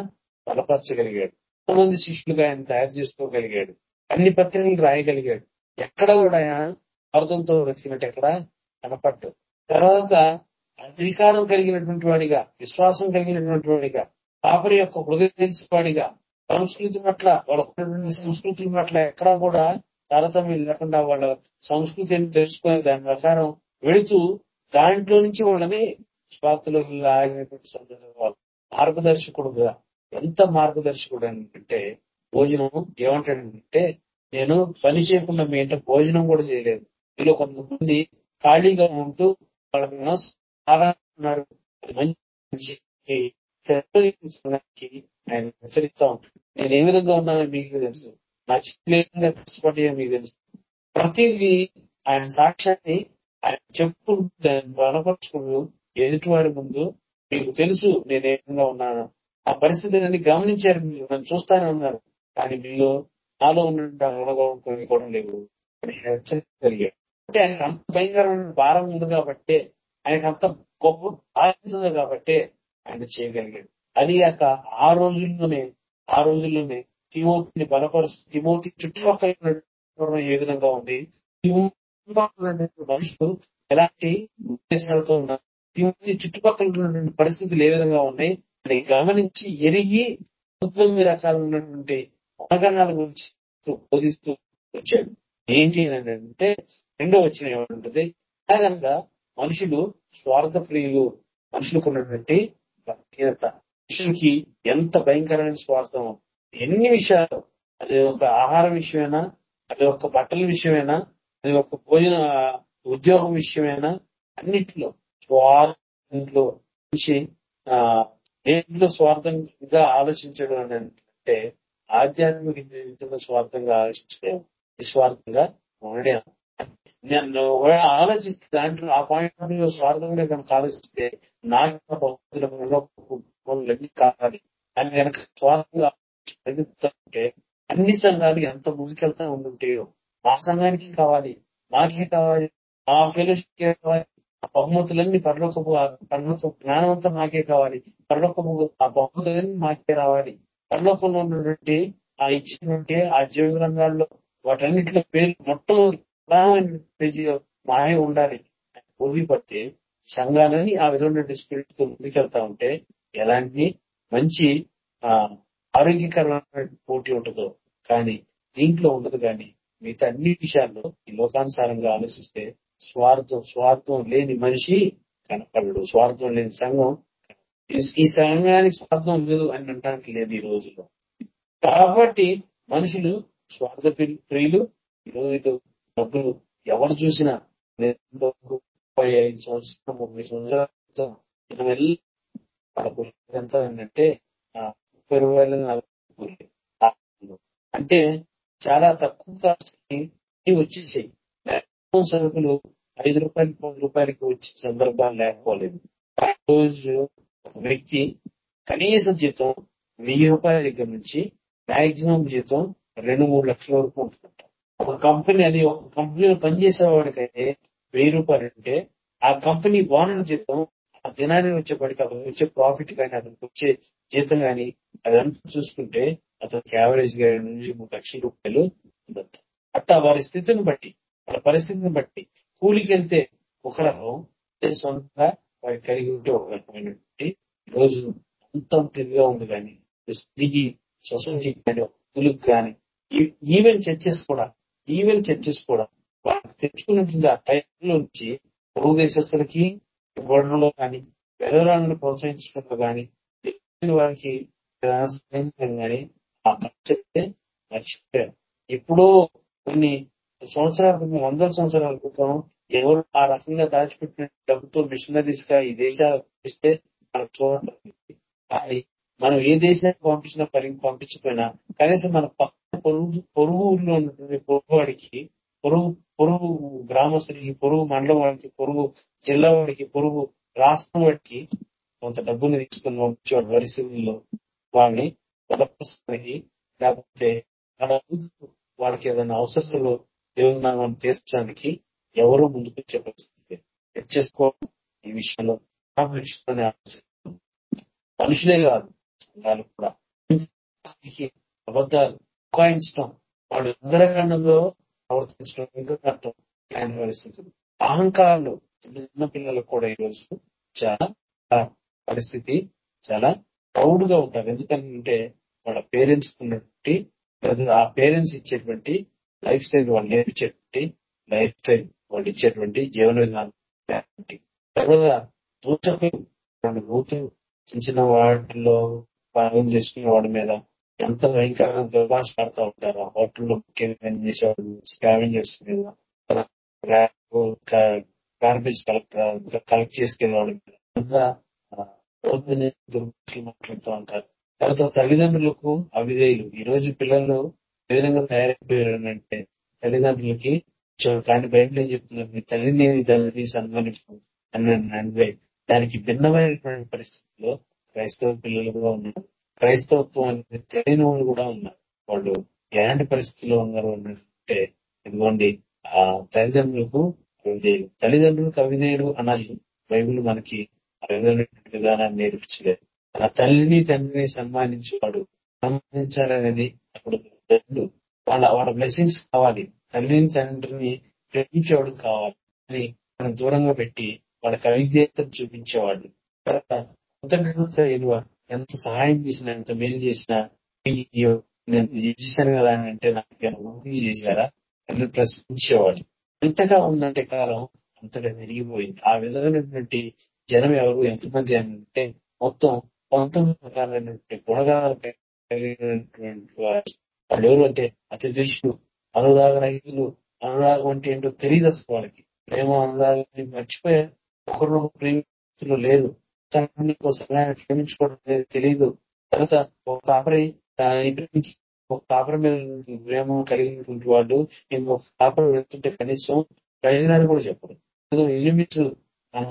బలపరచగలిగాడు. ఎంతమంది శిష్యులుగా ఆయన తయారు చేసుకోగలిగాడు. అన్ని పత్రికలు రాయగలిగాడు. ఎక్కడ కూడా ఆయన స్వార్థంతో వెతికినట్టు ఎక్కడ కనపడ్డు తర్వాత అధికారం కలిగినటువంటి వాడిగా విశ్వాసం కలిగినటువంటి వాడిగా పాపరి యొక్క హృదయం తెలిసివాడిగా సంస్కృతి పట్ల వాళ్ళకున్నటువంటి సంస్కృతి పట్ల ఎక్కడా కూడా తారతమ్యం లేకుండా వాళ్ళ సంస్కృతిని తెలుసుకునే దాని ప్రకారం వెళుతూ దాంట్లో నుంచి వాళ్ళని స్వాతులకు లాగినటువంటి సందర్భాలు మార్గదర్శకుడుగా ఎంత మార్గదర్శకుడు అంటే భోజనం ఏమంటాడంటే నేను పని చేయకుండా మీ ఇంట భోజనం కూడా చేయలేదు. వీళ్ళు కొంతమంది ఖాళీగా ఉంటూ వాళ్ళకి మంచి ఆయన హెచ్చరిస్తా ఉంటాడు. నేను ఏ విధంగా ఉన్నానో మీకు తెలుసు. నా చిన్న కష్టపడి మీకు తెలుసు. ప్రతిదీ ఆయన సాక్ష్యాన్ని ఆయన చెప్పుకుంటూ బలపరుచుకుంటూ ఎదుటివాడి ముందు మీకు తెలుసు నేను ఏ విధంగా ఉన్నాను. ఆ పరిస్థితిని గమనించారు మీరు నన్ను చూస్తానే ఉన్నారు కానీ మీరు నాలో ఉన్నటువంటి కూడా లేవు హెచ్చరికలిగాడు అంటే ఆయనకు అంత భయంకరమైన భారం ఉంది కాబట్టి ఆయనకు అంత గొప్ప బాధ్యత కాబట్టి ఆయన చేయగలిగాడు. అది కాక ఆ రోజుల్లోనే ఆ రోజుల్లోనే తిమోతిని బలపరుస్తూ తిమోతి చుట్టుపక్కల ఏ విధంగా ఉంది మనుషులు ఎలాంటి ఉద్దేశాలతో ఉన్నారు తిమోతి చుట్టుపక్కల పరిస్థితులు ఏ విధంగా ఉన్నాయి అని గమనించి ఎరిగి తొమ్మిది రకాల ఉన్నటువంటి గుణగణాల గురించి బోధిస్తూ వచ్చాడు. ఏం చేయాలంటే రెండో వచ్చిన ఏమంటుంది? అలాగనగా మనుషులు స్వార్థ ప్రియులు మనుషులకు ఉన్నటువంటి బలహీనత మనిషికి ఎంత భయంకరమైన స్వార్థం? ఎన్ని విషయాలు? అది ఒక ఆహారం విషయమైనా అది ఒక బట్టల విషయమైనా అది ఒక భోజన ఉద్యోగం విషయమైనా అన్నిట్లో స్వార్థంలో నుంచి ఆ దేంట్లో స్వార్థంగా ఆలోచించడం అని అంటే ఆధ్యాత్మిక జీవితంలో స్వార్థంగా ఆలోచిస్తే నిస్వార్థంగా ఉండడం నేను ఆలోచిస్తే దాంట్లో ఆ పాయింట్ స్వార్థంగా కనుక ఆలోచిస్తే నాకు కావాలి. అని వెనక స్వార్థంగా ఉంటే అన్ని సంఘాలు ఎంత ముందుకెళ్తా ఉండుంటాయో మా సంఘానికి కావాలి మాకే కావాలి మా ఫెలోషిప్ కావాలి ఆ బహుమతులన్నీ పరలోకపు పరలోక జ్ఞానం అంతా మాకే కావాలి పరలోకపు ఆ బహుమతులన్నీ మాకే రావాలి. పరలోకంలో ఉన్నటువంటి ఆ ఇచ్చినటువంటి ఆ జీవ గ్రంథాల్లో వాటన్నిటిలో పేరు మొట్టమొదటి పేజీ మాయ ఉండాలి. పడితే సంఘాలని ఆ విధంగా స్పిరిట్తో ముందుకెళ్తా ఉంటే ఎలాంటి మంచి ఆ ఆరోగ్యకరమైన పోటీ ఉంటుందో కానీ దీంట్లో ఉండదు కానీ మిగతా అన్ని విషయాల్లో ఈ లోకానుసారంగా ఆలోచిస్తే స్వార్థం స్వార్థం లేని మనిషి కనపడడు. స్వార్థం లేని సంఘం ఈ సంఘానికి స్వార్థం లేదు అని అనడానికి లేదు ఈ రోజుల్లో. కాబట్టి మనుషులు స్వార్థ ప్రియులు ఈరోజు డబ్బులు ఎవరు చూసినా ముప్పై ఐదు సంవత్సరాలు ముప్పై సంవత్సరాల ఎంత ఏంటంటే ముప్పై వేల నలభై అంటే చాలా తక్కువ కాస్ట్కి వచ్చేసాయి. సరుకులు ఐదు రూపాయలు పది రూపాయలకి వచ్చే సందర్భాలు లేకపోలేదు. రోజు ఒక వ్యక్తి కనీస జీతం వెయ్యి రూపాయల దగ్గర నుంచి మాక్సిమం జీతం రెండు మూడు లక్షల వరకు ఉంటుందంట. ఒక కంపెనీ అది ఒక కంపెనీలో పనిచేసేవాడికైతే వెయ్యి రూపాయలు అంటే ఆ కంపెనీ ఓనర్ జీతం ఆ దినాన్ని వచ్చేప్పటికి అతను వచ్చే ప్రాఫిట్ కానీ అతనికి వచ్చే జీతం కానీ అదంతా చూసుకుంటే అతనికి యావరేజ్గా నుంచి మూడు లక్షల రూపాయలు ఉందంట అట్టా వారి స్థితిని బట్టి వాళ్ళ పరిస్థితిని బట్టి కూలికి వెళ్తే ఒక రకం సొంతంగా వారికి కలిగి ఉంటే ఒక రకమైనటువంటి రోజు అంతం తిరిగా ఉంది కానీ స్త్రీకి సొసైటీ కానీ పులుకు కానీ ఈవెన్ చర్చెస్ కూడా ఈవెన్ చర్చెస్ కూడా వాళ్ళకి తెచ్చుకున్నటువంటి ఆ టైంలో నుంచి పొరుగు దేశస్తులకి ఇవ్వడంలో కానీ పేదవాళ్ళని ప్రోత్సహించడంలో కానీ వారికి కానీ ఆ చెప్తే మర్చిపోయారు. ఎప్పుడో కొన్ని సంవత్సరాల క్రితం వందల సంవత్సరాల క్రితం ఎవరు ఆ రకంగా దాచిపెట్టిన డబ్బుతో మిషనరీస్గా ఈ దేశాలు ఇస్తే మనకు చూడండి. కానీ మనం ఏ దేశానికి పంపించినా పరి పంపించకపోయినా కనీసం మన పక్క పొరుగు పొరుగు ఊర్లో ఉన్నటువంటి పొరుగువాడికి పొరుగు పొరుగు గ్రామస్తుడికి పొరుగు మండలం వాడికి పొరుగు జిల్లా వాడికి పొరుగు రాష్ట్రం వాడికి కొంత డబ్బుని తీసుకుని పంపించేవాడు పరిస్థితుల్లో వాళ్ళని బలపరుస్తానికి లేకపోతే వాళ్ళ వాళ్ళకి ఏదైనా అవసరాలు ఏమన్నా తీర్చడానికి ఎవరు ముందుకు వచ్చే పరిస్థితి తెచ్చేసుకోవడం ఈ విషయంలో ఆ మనుషులే కాదు సంఘాలు కూడా. అబద్ధాలు కాయించడం వాళ్ళు ఇంద్రకాండంలో ప్రవర్తించడం ఇంకా కట్టడం ఇలాంటి పరిస్థితులు అహంకారాలు చిన్న పిల్లలకు కూడా ఈరోజు చాలా పరిస్థితి చాలా ప్రౌడ్గా ఉంటారు. ఎందుకంటే వాళ్ళ పేరెంట్స్ ఉన్నటువంటి ఆ పేరెంట్స్ ఇచ్చేటువంటి లైఫ్ స్టైల్ వాళ్ళు నేర్పించేటువంటి లైఫ్ స్టైల్ వాళ్ళు ఇచ్చేటువంటి జీవన విధానం తర్వాత దూచకులు రెండు చిన్న చిన్న వాటిలో పనులు చేసుకునే వాడి మీద ఎంత భయంకరంగా దుర్భాష ఉంటారు ఆ హోటల్లో బుకింగ్ చేసేవాడు స్కావెంజర్స్ మీద గార్బేజ్ కలెక్ట్ కలెక్ట్ చేసుకునే దుర్భాషలు మాట్లాడుతూ ఉంటారు తర్వాత తల్లిదండ్రులకు అవిధేయులు ఈ రోజు పిల్లలు ఏ విధంగా తయారైపోయారంటే తల్లిదండ్రులకి దాని భయం బైబిల్ ఏం చెప్తున్నారు మీ తల్లిని తల్లిని సన్మానించు అని అంటే దానికి భిన్నమైనటువంటి పరిస్థితుల్లో క్రైస్తవ పిల్లలు కూడా ఉన్నారు క్రైస్తవత్వం అనేది తెలియని వాళ్ళు కూడా ఉన్నారు. వాళ్ళు ఎలాంటి పరిస్థితుల్లో ఉన్నారు అంటే ఇదిగోండి ఆ తల్లిదండ్రులకు అవిధేయులు తల్లిదండ్రులకు అవిధేయులు అన్నది బైబుల్ మనకి విధానాన్ని నేర్పించలేదు. ఆ తల్లిని తండ్రిని సన్మానించేవాడు సన్మానించాలనేది అప్పుడు తల్లులు వాళ్ళ వాళ్ళ బ్లెస్సింగ్స్ కావాలి. తల్లిని తండ్రిని ప్రేమించేవాడు కావాలి. అని మనం దూరంగా పెట్టి వాళ్ళ అవిధేయతను చూపించేవాడు. తర్వాత కృతజ్ఞత విలువ ఎంత సహాయం చేసిన ఎంత మేలు చేసిన నేను చేశాను కదా అని అంటే నాకు చేశారా? అని ప్రశ్నించేవాడు ఎంతగా ఉందంటే కాలం అంతగా పెరిగిపోయింది ఆ విధమైనటువంటి జనం ఎవరు? ఎంతమంది అని అంటే మొత్తం పంతొమ్మిది రకాలైనటువంటి గుణగాలు వాళ్ళు ఎవరు అంటే అతి దృష్టి అనురాగ రహితులు అనురాగం అంటే ఏంటో తెలియదు అసలు వాళ్ళకి. ప్రేమ అనురాగాన్ని మర్చిపోయారు ఒకరు ప్రేమితులు లేదు. సంఘాన్ని కోసం క్షమించుకోవడం అనేది తెలియదు తర్వాత ఒక కాపరి ఒక కాపరి మీద ప్రేమ కలిగినటువంటి వాళ్ళు ఇంకొక కాపరి వెళ్తుంటే కనీసం ప్రయోజనాలు కూడా చెప్పరు ఏదో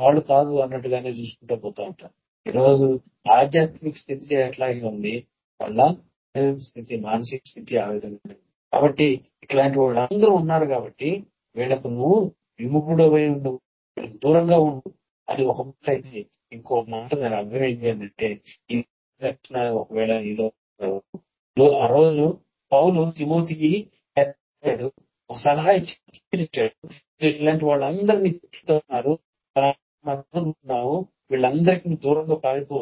వాళ్ళు కాదు అన్నట్టుగానే చూసుకుంటూ పోతా ఉంటారు. ఈరోజు ఆధ్యాత్మిక స్థితి ఎట్లాగే ఉంది వాళ్ళ స్థితి మానసిక స్థితి ఆ విధంగా కాబట్టి ఇట్లాంటి వాళ్ళు అందరూ ఉన్నారు కాబట్టి వీళ్ళకు నువ్వు విముఖుడవై ఉండు దూరంగా ఉండు. అది ఒక ముక్క అయితే ఇంకో మాట నేను అర్థం ఏంటి అంటే ఈ రక్షణ ఒకవేళ ఈలో ఆ రోజు పౌలు తిమోతికి ఎత్తాడు ఒక సలహా ఇచ్చాడు ఇలాంటి వాళ్ళందరినీ తిట్టుతున్నారు ఉన్నావు. వీళ్ళందరికీ దూరంగా పారిపో.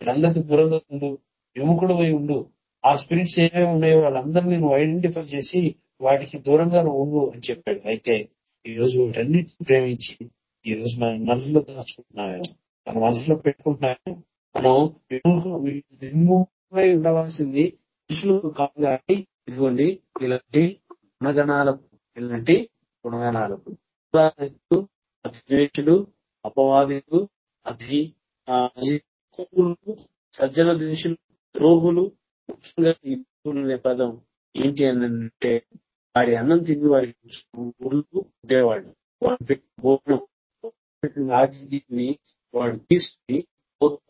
వీళ్ళందరికీ దూరంగా ఉండు. విముఖుడు పోయి ఉండు. ఆ స్పిరిట్స్ ఏమేమి ఉన్నాయో వాళ్ళందరినీ నువ్వు ఐడెంటిఫై చేసి వాటికి దూరంగా ఉండు అని చెప్పాడు. అయితే ఈ రోజు వీటన్నిటిని ప్రేమించి ఈ రోజు మన మనసులో దాచుకుంటున్నాము మన మనసులో పెట్టుకుంటున్నాము మనం విముఖ- ఉండవలసింది మనుషులకు కాదు కాబట్టి ఇదిగోండి ఇలాంటి గుణగణాలకు ఇలాంటి గుణగణాలకు. ఉదాహరణకు అపవాదులు అధి సజ్జన దేశులు ద్రోహులు పదం ఏంటి అని అంటే వాడి అన్నం తిని వాడి ఊళ్ళు ఉండేవాడు వాడు తీసుకుని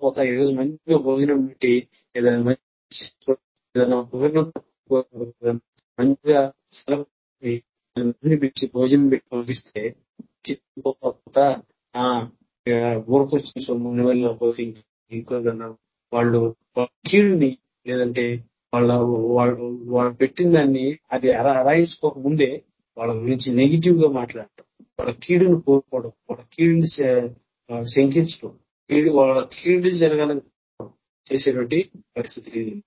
ఒక ఈరోజు మంచిగా భోజనం పెట్టి ఏదైనా మంచి ఏదైనా భోజనం మంచిగా పిలిచి భోజనం పెట్టి పంపిస్తే చిత్త ఊరకొచ్చిన సొమ్ము నెవెల్లో పోతే ఇంకోదన్నా వాళ్ళు కీడుని లేదంటే వాళ్ళ వాళ్ళు వాళ్ళు పెట్టిన దాన్ని అది అరా అరాయించుకోక ముందే వాళ్ళ గురించి నెగిటివ్గా మాట్లాడటం వాళ్ళ కీడును కోరుకోవడం వాళ్ళ కీడుని శంకించడం కీడు వాళ్ళ కీడు జరగాలని చేసేటువంటి పరిస్థితి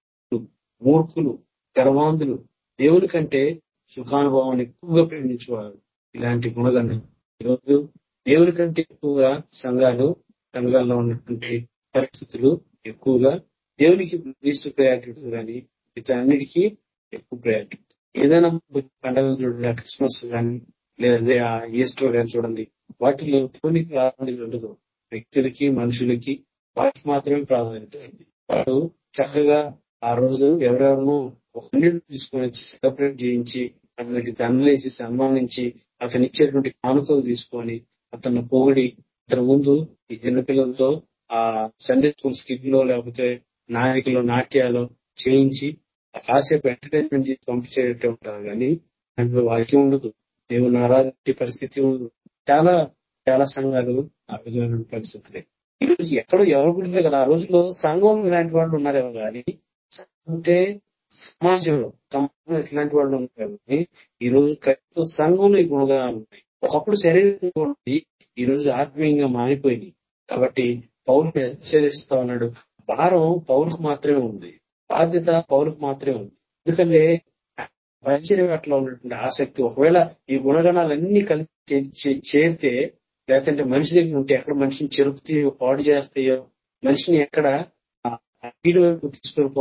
మూర్ఖులు గర్వాంధులు దేవుని కంటే సుఖానుభవాన్ని ఎక్కువగా ప్రేమించేవారు. ఇలాంటి గుణగణం. ఈరోజు దేవుని కంటే ఎక్కువగా సంఘాలు సంఘాల్లో ఉన్నటువంటి పరిస్థితులు ఎక్కువగా దేవునికి లీస్ట్ ప్రయారిటీ కానీ ఇతన్నిటికీ ఎక్కువ ప్రయారిటీ. ఏదైనా పండుగ చూడండి క్రిస్మస్ కానీ లేదా ఆ ఈస్టర్ కానీ చూడండి. వాటిలో కొన్ని ప్రాధాన్యత ఉండదు. వ్యక్తులకి మనుషులకి వాటికి మాత్రమే ప్రాధాన్యత ఉంది. వాడు చక్కగా ఆ రోజు ఎవరెవరు ఒక నీళ్ళు తీసుకొని వచ్చి సెలబ్రేట్ చేయించి అతనికి దండలేసి సన్మానించి అతను ఇచ్చేటువంటి కానుకలు తీసుకొని అతను పొగిడి అతని ముందు ఈ చిన్నపిల్లలతో ఆ సండే స్కూల్ స్కిప్లో లేకపోతే నాయకులు నాట్యాలు చేయించి కాసేపు ఎంటర్టైన్మెంట్ చేసి పంపించేటట్టు ఉంటారు. కానీ అందులో వాక్యం ఉండదు. దేవుని ఆరాధించే పరిస్థితి చాలా చాలా సంఘాలు ఆ విధమైన పరిస్థితులే. ఈ రోజు ఎక్కడో ఎవరు కూడా కదా ఆ రోజుల్లో సంఘం ఇలాంటి వాళ్ళు ఉన్నారేమో కానీ అంటే సమాజంలో సమాజంలో ఇట్లాంటి వాళ్ళు ఉంటారు కానీ ఈ రోజు క్రైస్తవ సంఘంలో ఈ గుణగాలు ఉన్నాయి. ఒకప్పుడు శరీరంగా ఉంది ఈ రోజు ఆత్మీయంగా మారిపోయింది. కాబట్టి పౌరు హెచ్చరిస్తా ఉన్నాడు? భారం పౌరుకు మాత్రమే ఉంది. బాధ్యత పౌరుకు మాత్రమే ఉంది. ఎందుకంటే పరిచయం అట్లా ఉన్నటువంటి ఆసక్తి ఒకవేళ ఈ గుణగణాలన్నీ కలిసి చేరితే లేదంటే మనిషి దగ్గర ఉంటే ఎక్కడ మనిషిని చెరుపుతాయో పాడు చేస్తాయో మనిషిని ఎక్కడ ఆ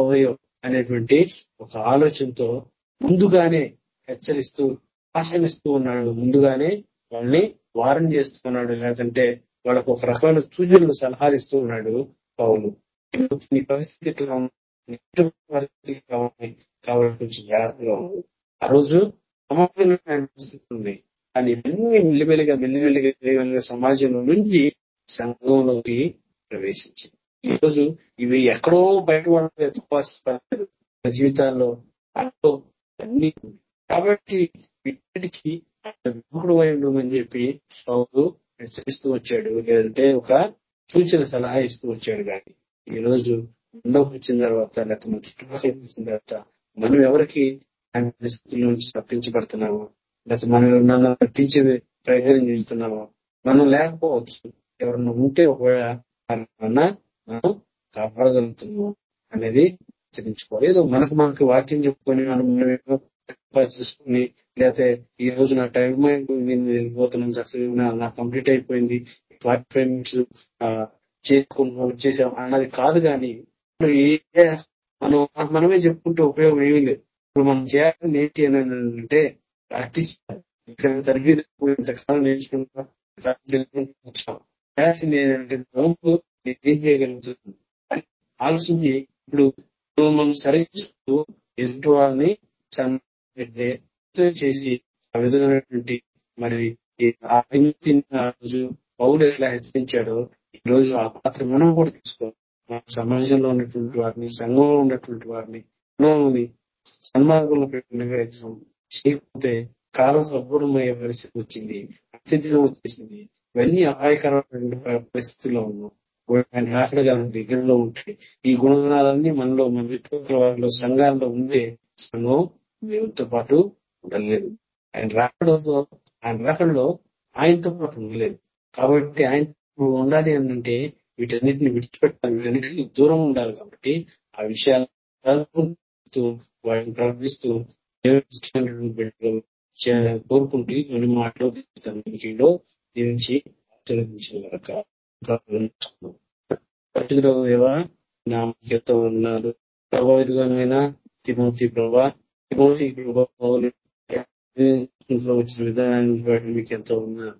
వైపు అనేటువంటి ఒక ఆలోచనతో ముందుగానే హెచ్చరిస్తూ ఆశనిస్తూ ఉన్నాడు. ముందుగానే వాళ్ళని వారం చేస్తున్నాడు. లేదంటే వాళ్ళకు ఒక రకమైన సూచనలు సలహాలు ఇస్తూ ఉన్నాడు పౌలు. నీ పరిస్థితి ఇట్లా ఉంది. నీ పరిస్థితి ఇట్లా ఉంది? కాబట్టి కొంచెం జాగ్రత్తగా ఉంది ఆ రోజు అనిపిస్తుంది. కానీ ఇవన్నీ మెల్లిమెల్లిగా మెల్లిమెల్లిగా మెల్లిమెల్లిగా సమాజంలో నుంచి సంఘంలోకి ప్రవేశించింది. ఈ రోజు ఇవి ఎక్కడో బయట జీవితాల్లో అన్ని కాబట్టి వీటికి విముఖుడు అని చెప్పి పౌరు హెచ్చరిస్తూ వచ్చాడు. లేదంటే ఒక సూచన సలహా ఇస్తూ వచ్చాడు కానీ ఈ రోజు మండపం వచ్చిన తర్వాత లేకపోతే మన చుట్టుపక్కల వచ్చిన తర్వాత మనం ఎవరికి ఆయన పరిస్థితుల నుంచి తప్పించబడుతున్నాము. లేకపోతే మనల్ని నన్ను తప్పించే ప్రయత్నం చేస్తున్నాము. మనం లేకపోవచ్చు. ఎవరన్నా ఉంటే ఒకవేళ మనం కాపాడగలుగుతున్నాము అనేది హెచ్చరించుకోవాలి. ఏదో మనకు మనకి వాక్యం చెప్పుకొని మనం మనమేమో చూసుకుని లేకపోతే ఈ రోజు నా టైం అయిపోయింది నేను వెళ్ళిపోతున్నాను చక్కగా నా- కంప్లీట్ అయిపోయింది ఫార్టీ ఫైవ్ చేసుకుంటున్నాం చేసాం అన్నది కాదు కానీ మనం మనమే చెప్పుకుంటే ఉపయోగం ఏమీ లేదు. ఇప్పుడు మనం చేయాల్సింది ఏంటి అని అంటే ప్రాక్టీస్ ఇక్కడ తరగతి ఇంతకాలం నేర్చుకుంటాం చేయాల్సింది ఏంటంటే నోపు ఏం చేయగలుగుతుంది ఆలోచించి ఇప్పుడు మనం మనం సరిచూస్తూ ఎదుటి వాళ్ళని చేసి ఆ విధమైనటువంటి మరి ఆ రోజు పౌలు ఎట్లా హెచ్చరించాడో ఈ రోజు ఆ పాత్ర మనం కూడా తీసుకోవాలి. మన సమాజంలో ఉన్నటువంటి వారిని సంఘంలో ఉన్నటువంటి వారిని మనల్ని సన్మార్గంలో పెట్టిన చేయకపోతే కాలం సంపూర్ణమయ్యే పరిస్థితి వచ్చింది. అతిథిలో వచ్చేసింది. ఇవన్నీ అపాయకరమైన పరిస్థితుల్లో ఉన్నాం. ఆయన రాకడ దగ్గరలో ఉంటే ఈ గుణగణాలన్నీ మనలో మన చుట్టుపక్కల వారిలో సంఘాల్లో ఉండే సంఘం దేవుడితో పాటు ఉండలేదు. ఆయన రాకడతో ఆయన రాకడలో ఆయనతో పాటు ఉండలేదు. కాబట్టి ఆయన ఉండాలి అని అంటే వీటన్నిటిని విడిచిపెట్టాలి. వీటన్నిటిని దూరం ఉండాలి కాబట్టి ఆ విషయాలు వాటిని ప్రార్థిస్తూ దేవుడి కోరుకుంటూ కొన్ని మాటలు తనలో దీవించి ఆచరించిన వరక పట్టుదల దేవా నామకెత్త ఉన్నారు ప్రభావితమైన తిమోతి ప్రభా తిమోతి ప్రభా వచ్చిన విధానాన్ని బట్టి మీకు ఎంతో ఉన్నారు.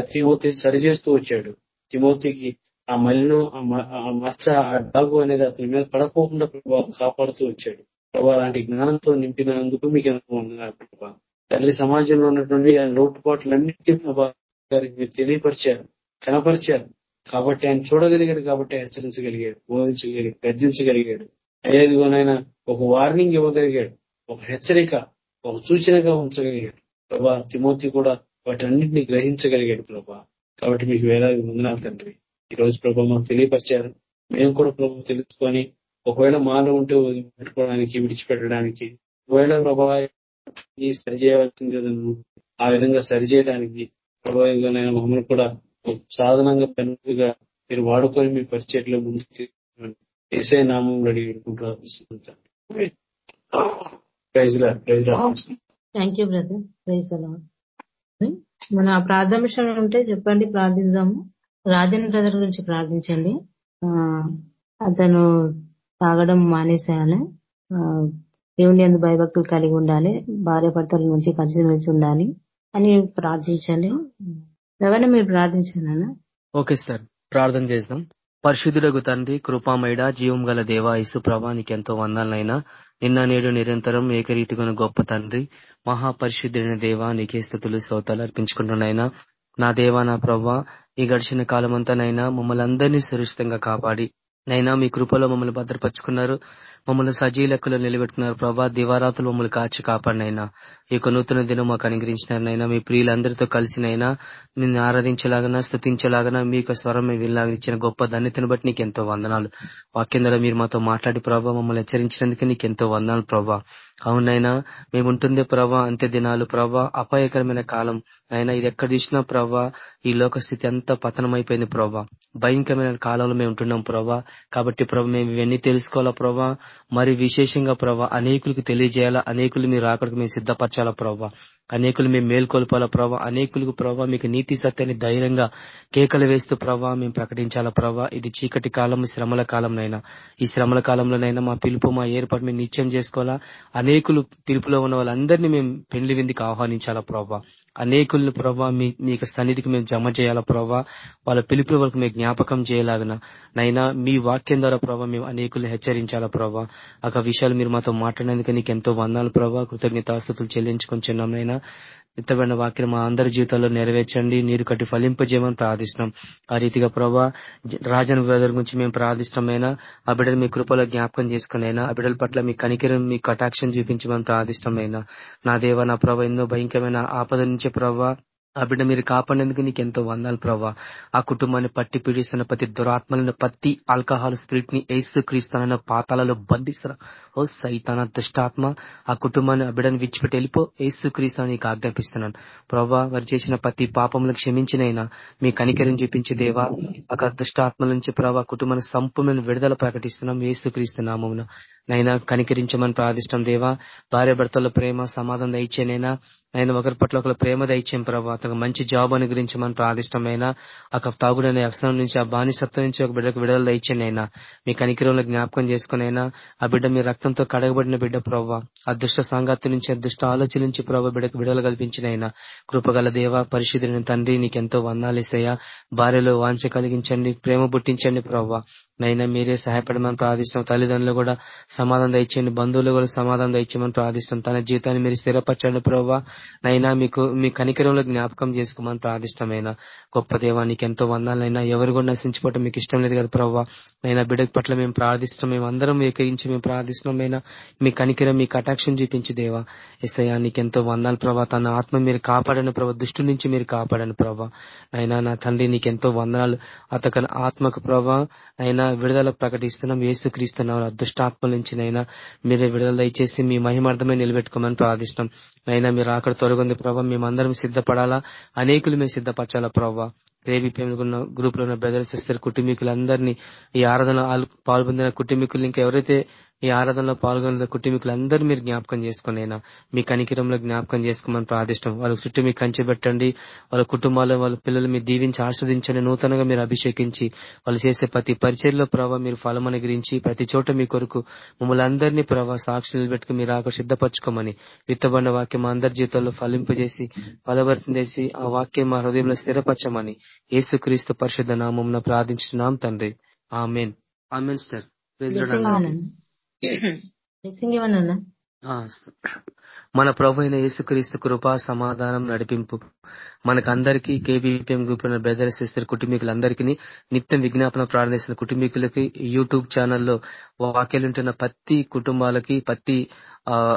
తిమోతి సరి చేస్తూ వచ్చాడు. తిమోతికి ఆ మలిను ఆ మ- ఆ మచ్చ ఆ డాగు అనేది అతని మీద పడకోకుండా ప్రభావం కాపాడుతూ వచ్చాడు. ప్రభా అలాంటి జ్ఞానంతో నింపినందుకు మీకు ఎంతో ప్రభా. తల్లి సమాజంలో ఉన్నటువంటి ఆ లోటుపాట్లన్నింటినీ ప్రభా గారికి మీరు తెలియపరిచారు కనపరిచారు. కాబట్టి ఆయన చూడగలిగాడు కాబట్టి హెచ్చరించగలిగాడు బోధించగలిగాడు గర్జించగలిగాడు. అయ్యేదిగోనైనా ఒక వార్నింగ్ ఇవ్వగలిగాడు ఒక హెచ్చరిక ఒక సూచనగా ఉంచగలిగాడు. ప్రభా తిమోతి కూడా వాటన్నింటినీ గ్రహించగలిగాడు ప్రభా. కాబట్టి మీకు వేలాది వందనాలు తండ్రి. ఈ రోజు ప్రభా మాకు తెలియపరిచారు. మేము కూడా ప్రభు తెలుసుకొని ఒకవేళ మాలో ఉంటే పెట్టుకోవడానికి విడిచిపెట్టడానికి ఒకవేళ ప్రభావం సరి చేయవలసింది కదా ఆ విధంగా సరి చేయడానికి ప్రభావితమైన మమ్మల్ని కూడా సాధనంగా పెనుగా మీరు వాడుకొని మీ పరిచయలో ముందుకు ఏసే యేసయ్య నామంలో అడిగి థ్యాంక్ యూ బ్రదర్ ప్రైజ్ మన ప్రార్థన ఉంటే చెప్పండి ప్రార్థిద్దాము. రాజన్ బ్రదర్ గురించి ప్రార్థించండి. అతను తాగడం మానేశాను. ఆ, దేవుని అందు భయభక్తులు కలిగి ఉండాలి భార్య భర్తల నుంచి కలిసిమెలిసి ఉండాలి అని ప్రార్థించండి. ఎవరైనా మీరు ప్రార్థించాలన్నా ఓకే సార్ ప్రార్థన చేద్దాం. పరిశుద్ధుడగు తండ్రి కృపామైడ జీవం గల దేవా ఇసు ప్రభానికి ఎంతో వందాలనైనా నిన్న నేడు నిరంతరం ఏకరీతిగా గొప్ప తండ్రి మహాపరిశుద్ధుడైన దేవా నీకే స్థుతులు శ్రోతాలు అర్పించుకుంటున్నాయినా నా దేవా నా ప్రభా ఈ గడిచిన కాలమంతానైనా మమ్మల్ని అందరినీ సురక్షితంగా కాపాడి నైనా మీ కృపలో మమ్మల్ని భద్రపరుచుకున్నారు. మమ్మల్ని సజీ లెక్కలో నిలబెట్టుకున్నారు. ప్రభా దివారాతులు మమ్మల్ని కాచి కాపాడినైనా ఈ యొక్క నూతన దినం మాకు అనుగ్రహించినారనైనా మీ ప్రియులందరితో కలిసినైనా నిన్ను ఆరాధించేలాగనా మీ మీకు స్వరం మేము ఇచ్చిన గొప్ప ధన్యతను బట్టి నీకు ఎంతో వందనాలు. వాక్యం ద్వారా మీరు మాతో మాట్లాడి ప్రభావ మమ్మల్ని హెచ్చరించినందుకు నీకు ఎంతో వందనాలు ప్రభా. అవునైనా మేముంటుంది ప్రభా అంత్య దినాలు ప్రభా అపాయకరమైన కాలం. అయినా ఇది ఎక్కడ చూసినా ప్రభా ఈ లోక స్థితి అంతా పతనమైపోయింది ప్రభా. భయంకరమైన కాలంలో మేము ఉంటున్నాం ప్రభా. కాబట్టి ప్రభా మేము ఇవన్నీ తెలుసుకోవాలా ప్రభా? మరి విశేషంగా ప్రభా అనేకులకు తెలియజేయాలా? అనేకులు మీరు అక్కడికి మేము సిద్ధపరచాలా ప్రభా? అనేకులు మేము మేల్కొల్పాలా ప్రభా? అనేకులకు ప్రభా మీకు నీతి సత్యాన్ని ధైర్యంగా కేకలు వేస్తూ ప్రభా మేము ప్రకటించాలా ప్రభా? ఇది చీకటి కాలం శ్రమల కాలంనైనా ఈ శ్రమల కాలంలోనైనా మా పిలుపు మా ఏర్పాటు మేము నిత్యం చేసుకోవాలా? అనేకులు పిలుపులో ఉన్న వాళ్ళందరినీ మేము పెళ్ళి విందుకు ఆహ్వానించాలా ప్రభా? అనేకులను ప్రభా మీ మీకు సన్నిధికి మేము జమ చేయాలా ప్రభా? వాళ్ళ పిలుపుల వరకు మేము జ్ఞాపకం చేయలాగిన. నైనా మీ వాక్యం ద్వారా ప్రభా మేము అనేకుల్ని హెచ్చరించాలా ప్రభా? ఆ విషయాలు మీరు మాతో మాట్లాడేందుకు నీకు ఎంతో వందాలు ప్రభా. కృతజ్ఞతాస్తుతులు చెల్లించుకొని నైనా. ఎత్తబడిన వాక్యం మా అందరి జీవితాల్లో నెరవేర్చండి. నీరు కట్టి ఫలింపజేయమని ప్రార్థిస్తున్నాం. ఆ రీతిగా ప్రభా రాజన్ బ్రదర్ గురించి మేము ప్రార్థిష్టమైనా ఆ బిడ్డలు మీ కృపలో జ్ఞాపకం చేసుకునైనా ఆ బిడ్డల పట్ల మీ కనికిరం మీ కటాక్షం చూపించమని ప్రార్థిష్టమైనా నా దేవ నా ప్రభ ఎన్నో భయంకరమైన ఆపద నుంచి ప్రభా ఆ బిడ్డ మీరు కాపాడేందుకు నీకు ఎంతో వందాలు ప్రభా ఆ కుటుంబాన్ని పట్టి పీడిస్తున్న ప్రతి దురాత్మలను ప్రతి ఆల్కహాల్ స్పిరిట్ని ఏసు క్రీస్తానన్న పాతాలలో బంధిస్తున్న ఓ సైతాన దుష్టాత్మ ఆ కుటుంబాన్ని ఆ బిడ్డను విడిచిపెట్టి వెళ్ళిపో. ఏసు క్రీస్తాను నీకు ఆజ్ఞాపిస్తున్నాను. ప్రభా వారు చేసిన ప్రతి పాపములు క్షమించినైనా మీ కనికరం చూపించి దేవా ఒక దుష్టాత్మల నుంచి ప్రభా కుటుంబాన్ని సంపూర్ణ విడుదల ప్రకటిస్తున్నాం ఏసు క్రీస్తు నామమున. నైనా కనికరించమని ప్రార్థిష్టం దేవా భార్య భర్తల ప్రేమ సమాధానం ఇచ్చేనైనా ఆయన ఒకరి పట్ల ఒకరు ప్రేమ దయచేయం ప్రభావ అతను మంచి జాబ్ అనుగ్రహించమని ప్రాదిష్టమైన ఒక తాగుడనే అవసరం నుంచి ఆ బానిసత్వం నుంచి ఒక బిడ్డకు విడుదల దయచేయండి అయినా మీ కనికిరంలో జ్ఞాపకం చేసుకునైనా ఆ బిడ్డ మీ రక్తంతో కడగబడిన బిడ్డ ప్రవ్వ ఆ దుష్ట సాంగత్యం నుంచి దుష్ట ఆలోచన నుంచి ప్రభావ బిడ్డకు విడుదల కల్పించినైనా కృపగల దేవ పరిశుద్ధుని తండ్రి నీకెంతో వందాలేసయ్యా భార్యలో వాంఛ కలిగించండి ప్రేమ పుట్టించండి ప్రభావ నైనా మీరే సహాయపడమని ప్రార్థిస్తాం తల్లిదండ్రులు కూడా సమాధానం దయచేయండి. బంధువులు కూడా సమాధానం దయచేయమని ప్రార్థిస్తాం తన జీవితాన్ని మీరు స్థిరపరచండి ప్రభావ నైనా మీకు మీ కనికరంలో జ్ఞాపకం చేసుకోమని ప్రార్థిష్టమైనా గొప్ప దేవానికి ఎంతో వందాలైనా ఎవరు కూడా నశించుకోవటం మీకు ఇష్టం లేదు కదా ప్రభావ నైనా బిడ్డ పట్ల మేము ప్రార్థిస్తాం మేము అందరం ఏకయించి మేము ప్రార్థిస్తున్నామైనా మీ కనికరం మీ కటాక్షం చూపించి దేవా. ఎస్ఐయా ఎంతో వందాలు ప్రభా తన ఆత్మ మీరు కాపాడని ప్రభా దుష్టు నుంచి మీరు కాపాడని ప్రభా నైనా నా తండ్రి నీకెంతో వందనాలు. అతని ఆత్మకు ప్రభా అయినా విడుదల ప్రకటిస్తున్నాం. ఏసు క్రీస్తున్నాం అదృష్టాత్మ నుంచి నైనా మీరే విడుదల దయచేసి మీ మహిమార్థమే నిలబెట్టుకోమని ప్రార్థిస్తున్నాం. అయినా మీరు అక్కడ తొలగింది ప్రభావ మేమందరం సిద్ధపడాలా? అనేకులు మేము సిద్ధపరచాలా ప్రభావ రేపి పేరుకున్న గ్రూప్లో ఉన్న బ్రదర్ సిస్టర్ కుటుంబీకులందరినీ ఈ ఆరాధన పాల్పొందిన కుటుంబీకులు ఇంకా ఎవరైతే ఈ ఆరాధనలో పాల్గొన్న కుటుంబీకులందరూ మీరు జ్ఞాపకం చేసుకునేనా మీ కనికిరంలో జ్ఞాపకం చేసుకోమని ప్రార్థిష్టం. వాళ్ళ చుట్టూ మీకు కంచె పెట్టండి. వాళ్ళ కుటుంబాల్లో వాళ్ళ పిల్లలు మీరు దీవించి ఆస్వాదించండి. నూతనంగా మీరు అభిషేకించి వాళ్ళు చేసే ప్రతి పరిచయలో ప్రభావ మీరు ఫలం అనుగ్రహించి ప్రతి చోట మీ కొరకు మమ్మల్ని అందరినీ ప్రభావ సాక్షి నిలబెట్టుకుని మీరు ఆక సిద్ధపరచుకోమని విత్తబడిన వాక్యం మా అందరి జీవితంలో ఫలింపజేసి ఫలవర్తం చేసి ఆ వాక్యం మా హృదయంలో స్థిరపరచమని యేసుక్రీస్తు పరిశుద్ధ నామం ప్రార్థించున్నాం తండ్రి. ఆమెన్. Amen sir. మన ప్రభు అయిన యేసుక్రీస్తు కృపా సమాధానం నడిపింపు మనకందరికీ కేబీపీఎం గ్రూప్లో బ్రదర్ సిస్టర్ కుటుంబీకులందరికీ నిత్యం విజ్ఞాపన ప్రార్థిస్తున్న కుటుంబీకులకి యూట్యూబ్ ఛానల్లో వాక్యాలుంటున్న ప్రతి కుటుంబాలకి ప్రతి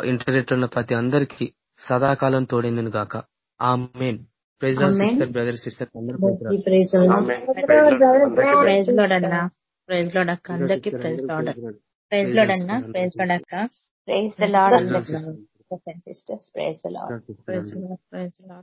ఇంటర్నెట్ ఉన్న ప్రతి అందరికి సదాకాలం తోడైనను గాక. Amen praise sister brother sister praise Lord. అన్న. ప్రైజ్ లోడ్ అక్క. అందరికి ప్రైజ్ లోడ్. ప్రైజ్ లోడ్ అన్న ప్రైజ్ లోడ్ అక్క. Praise the Lord sisters praise the Lord praise Lord praise Lord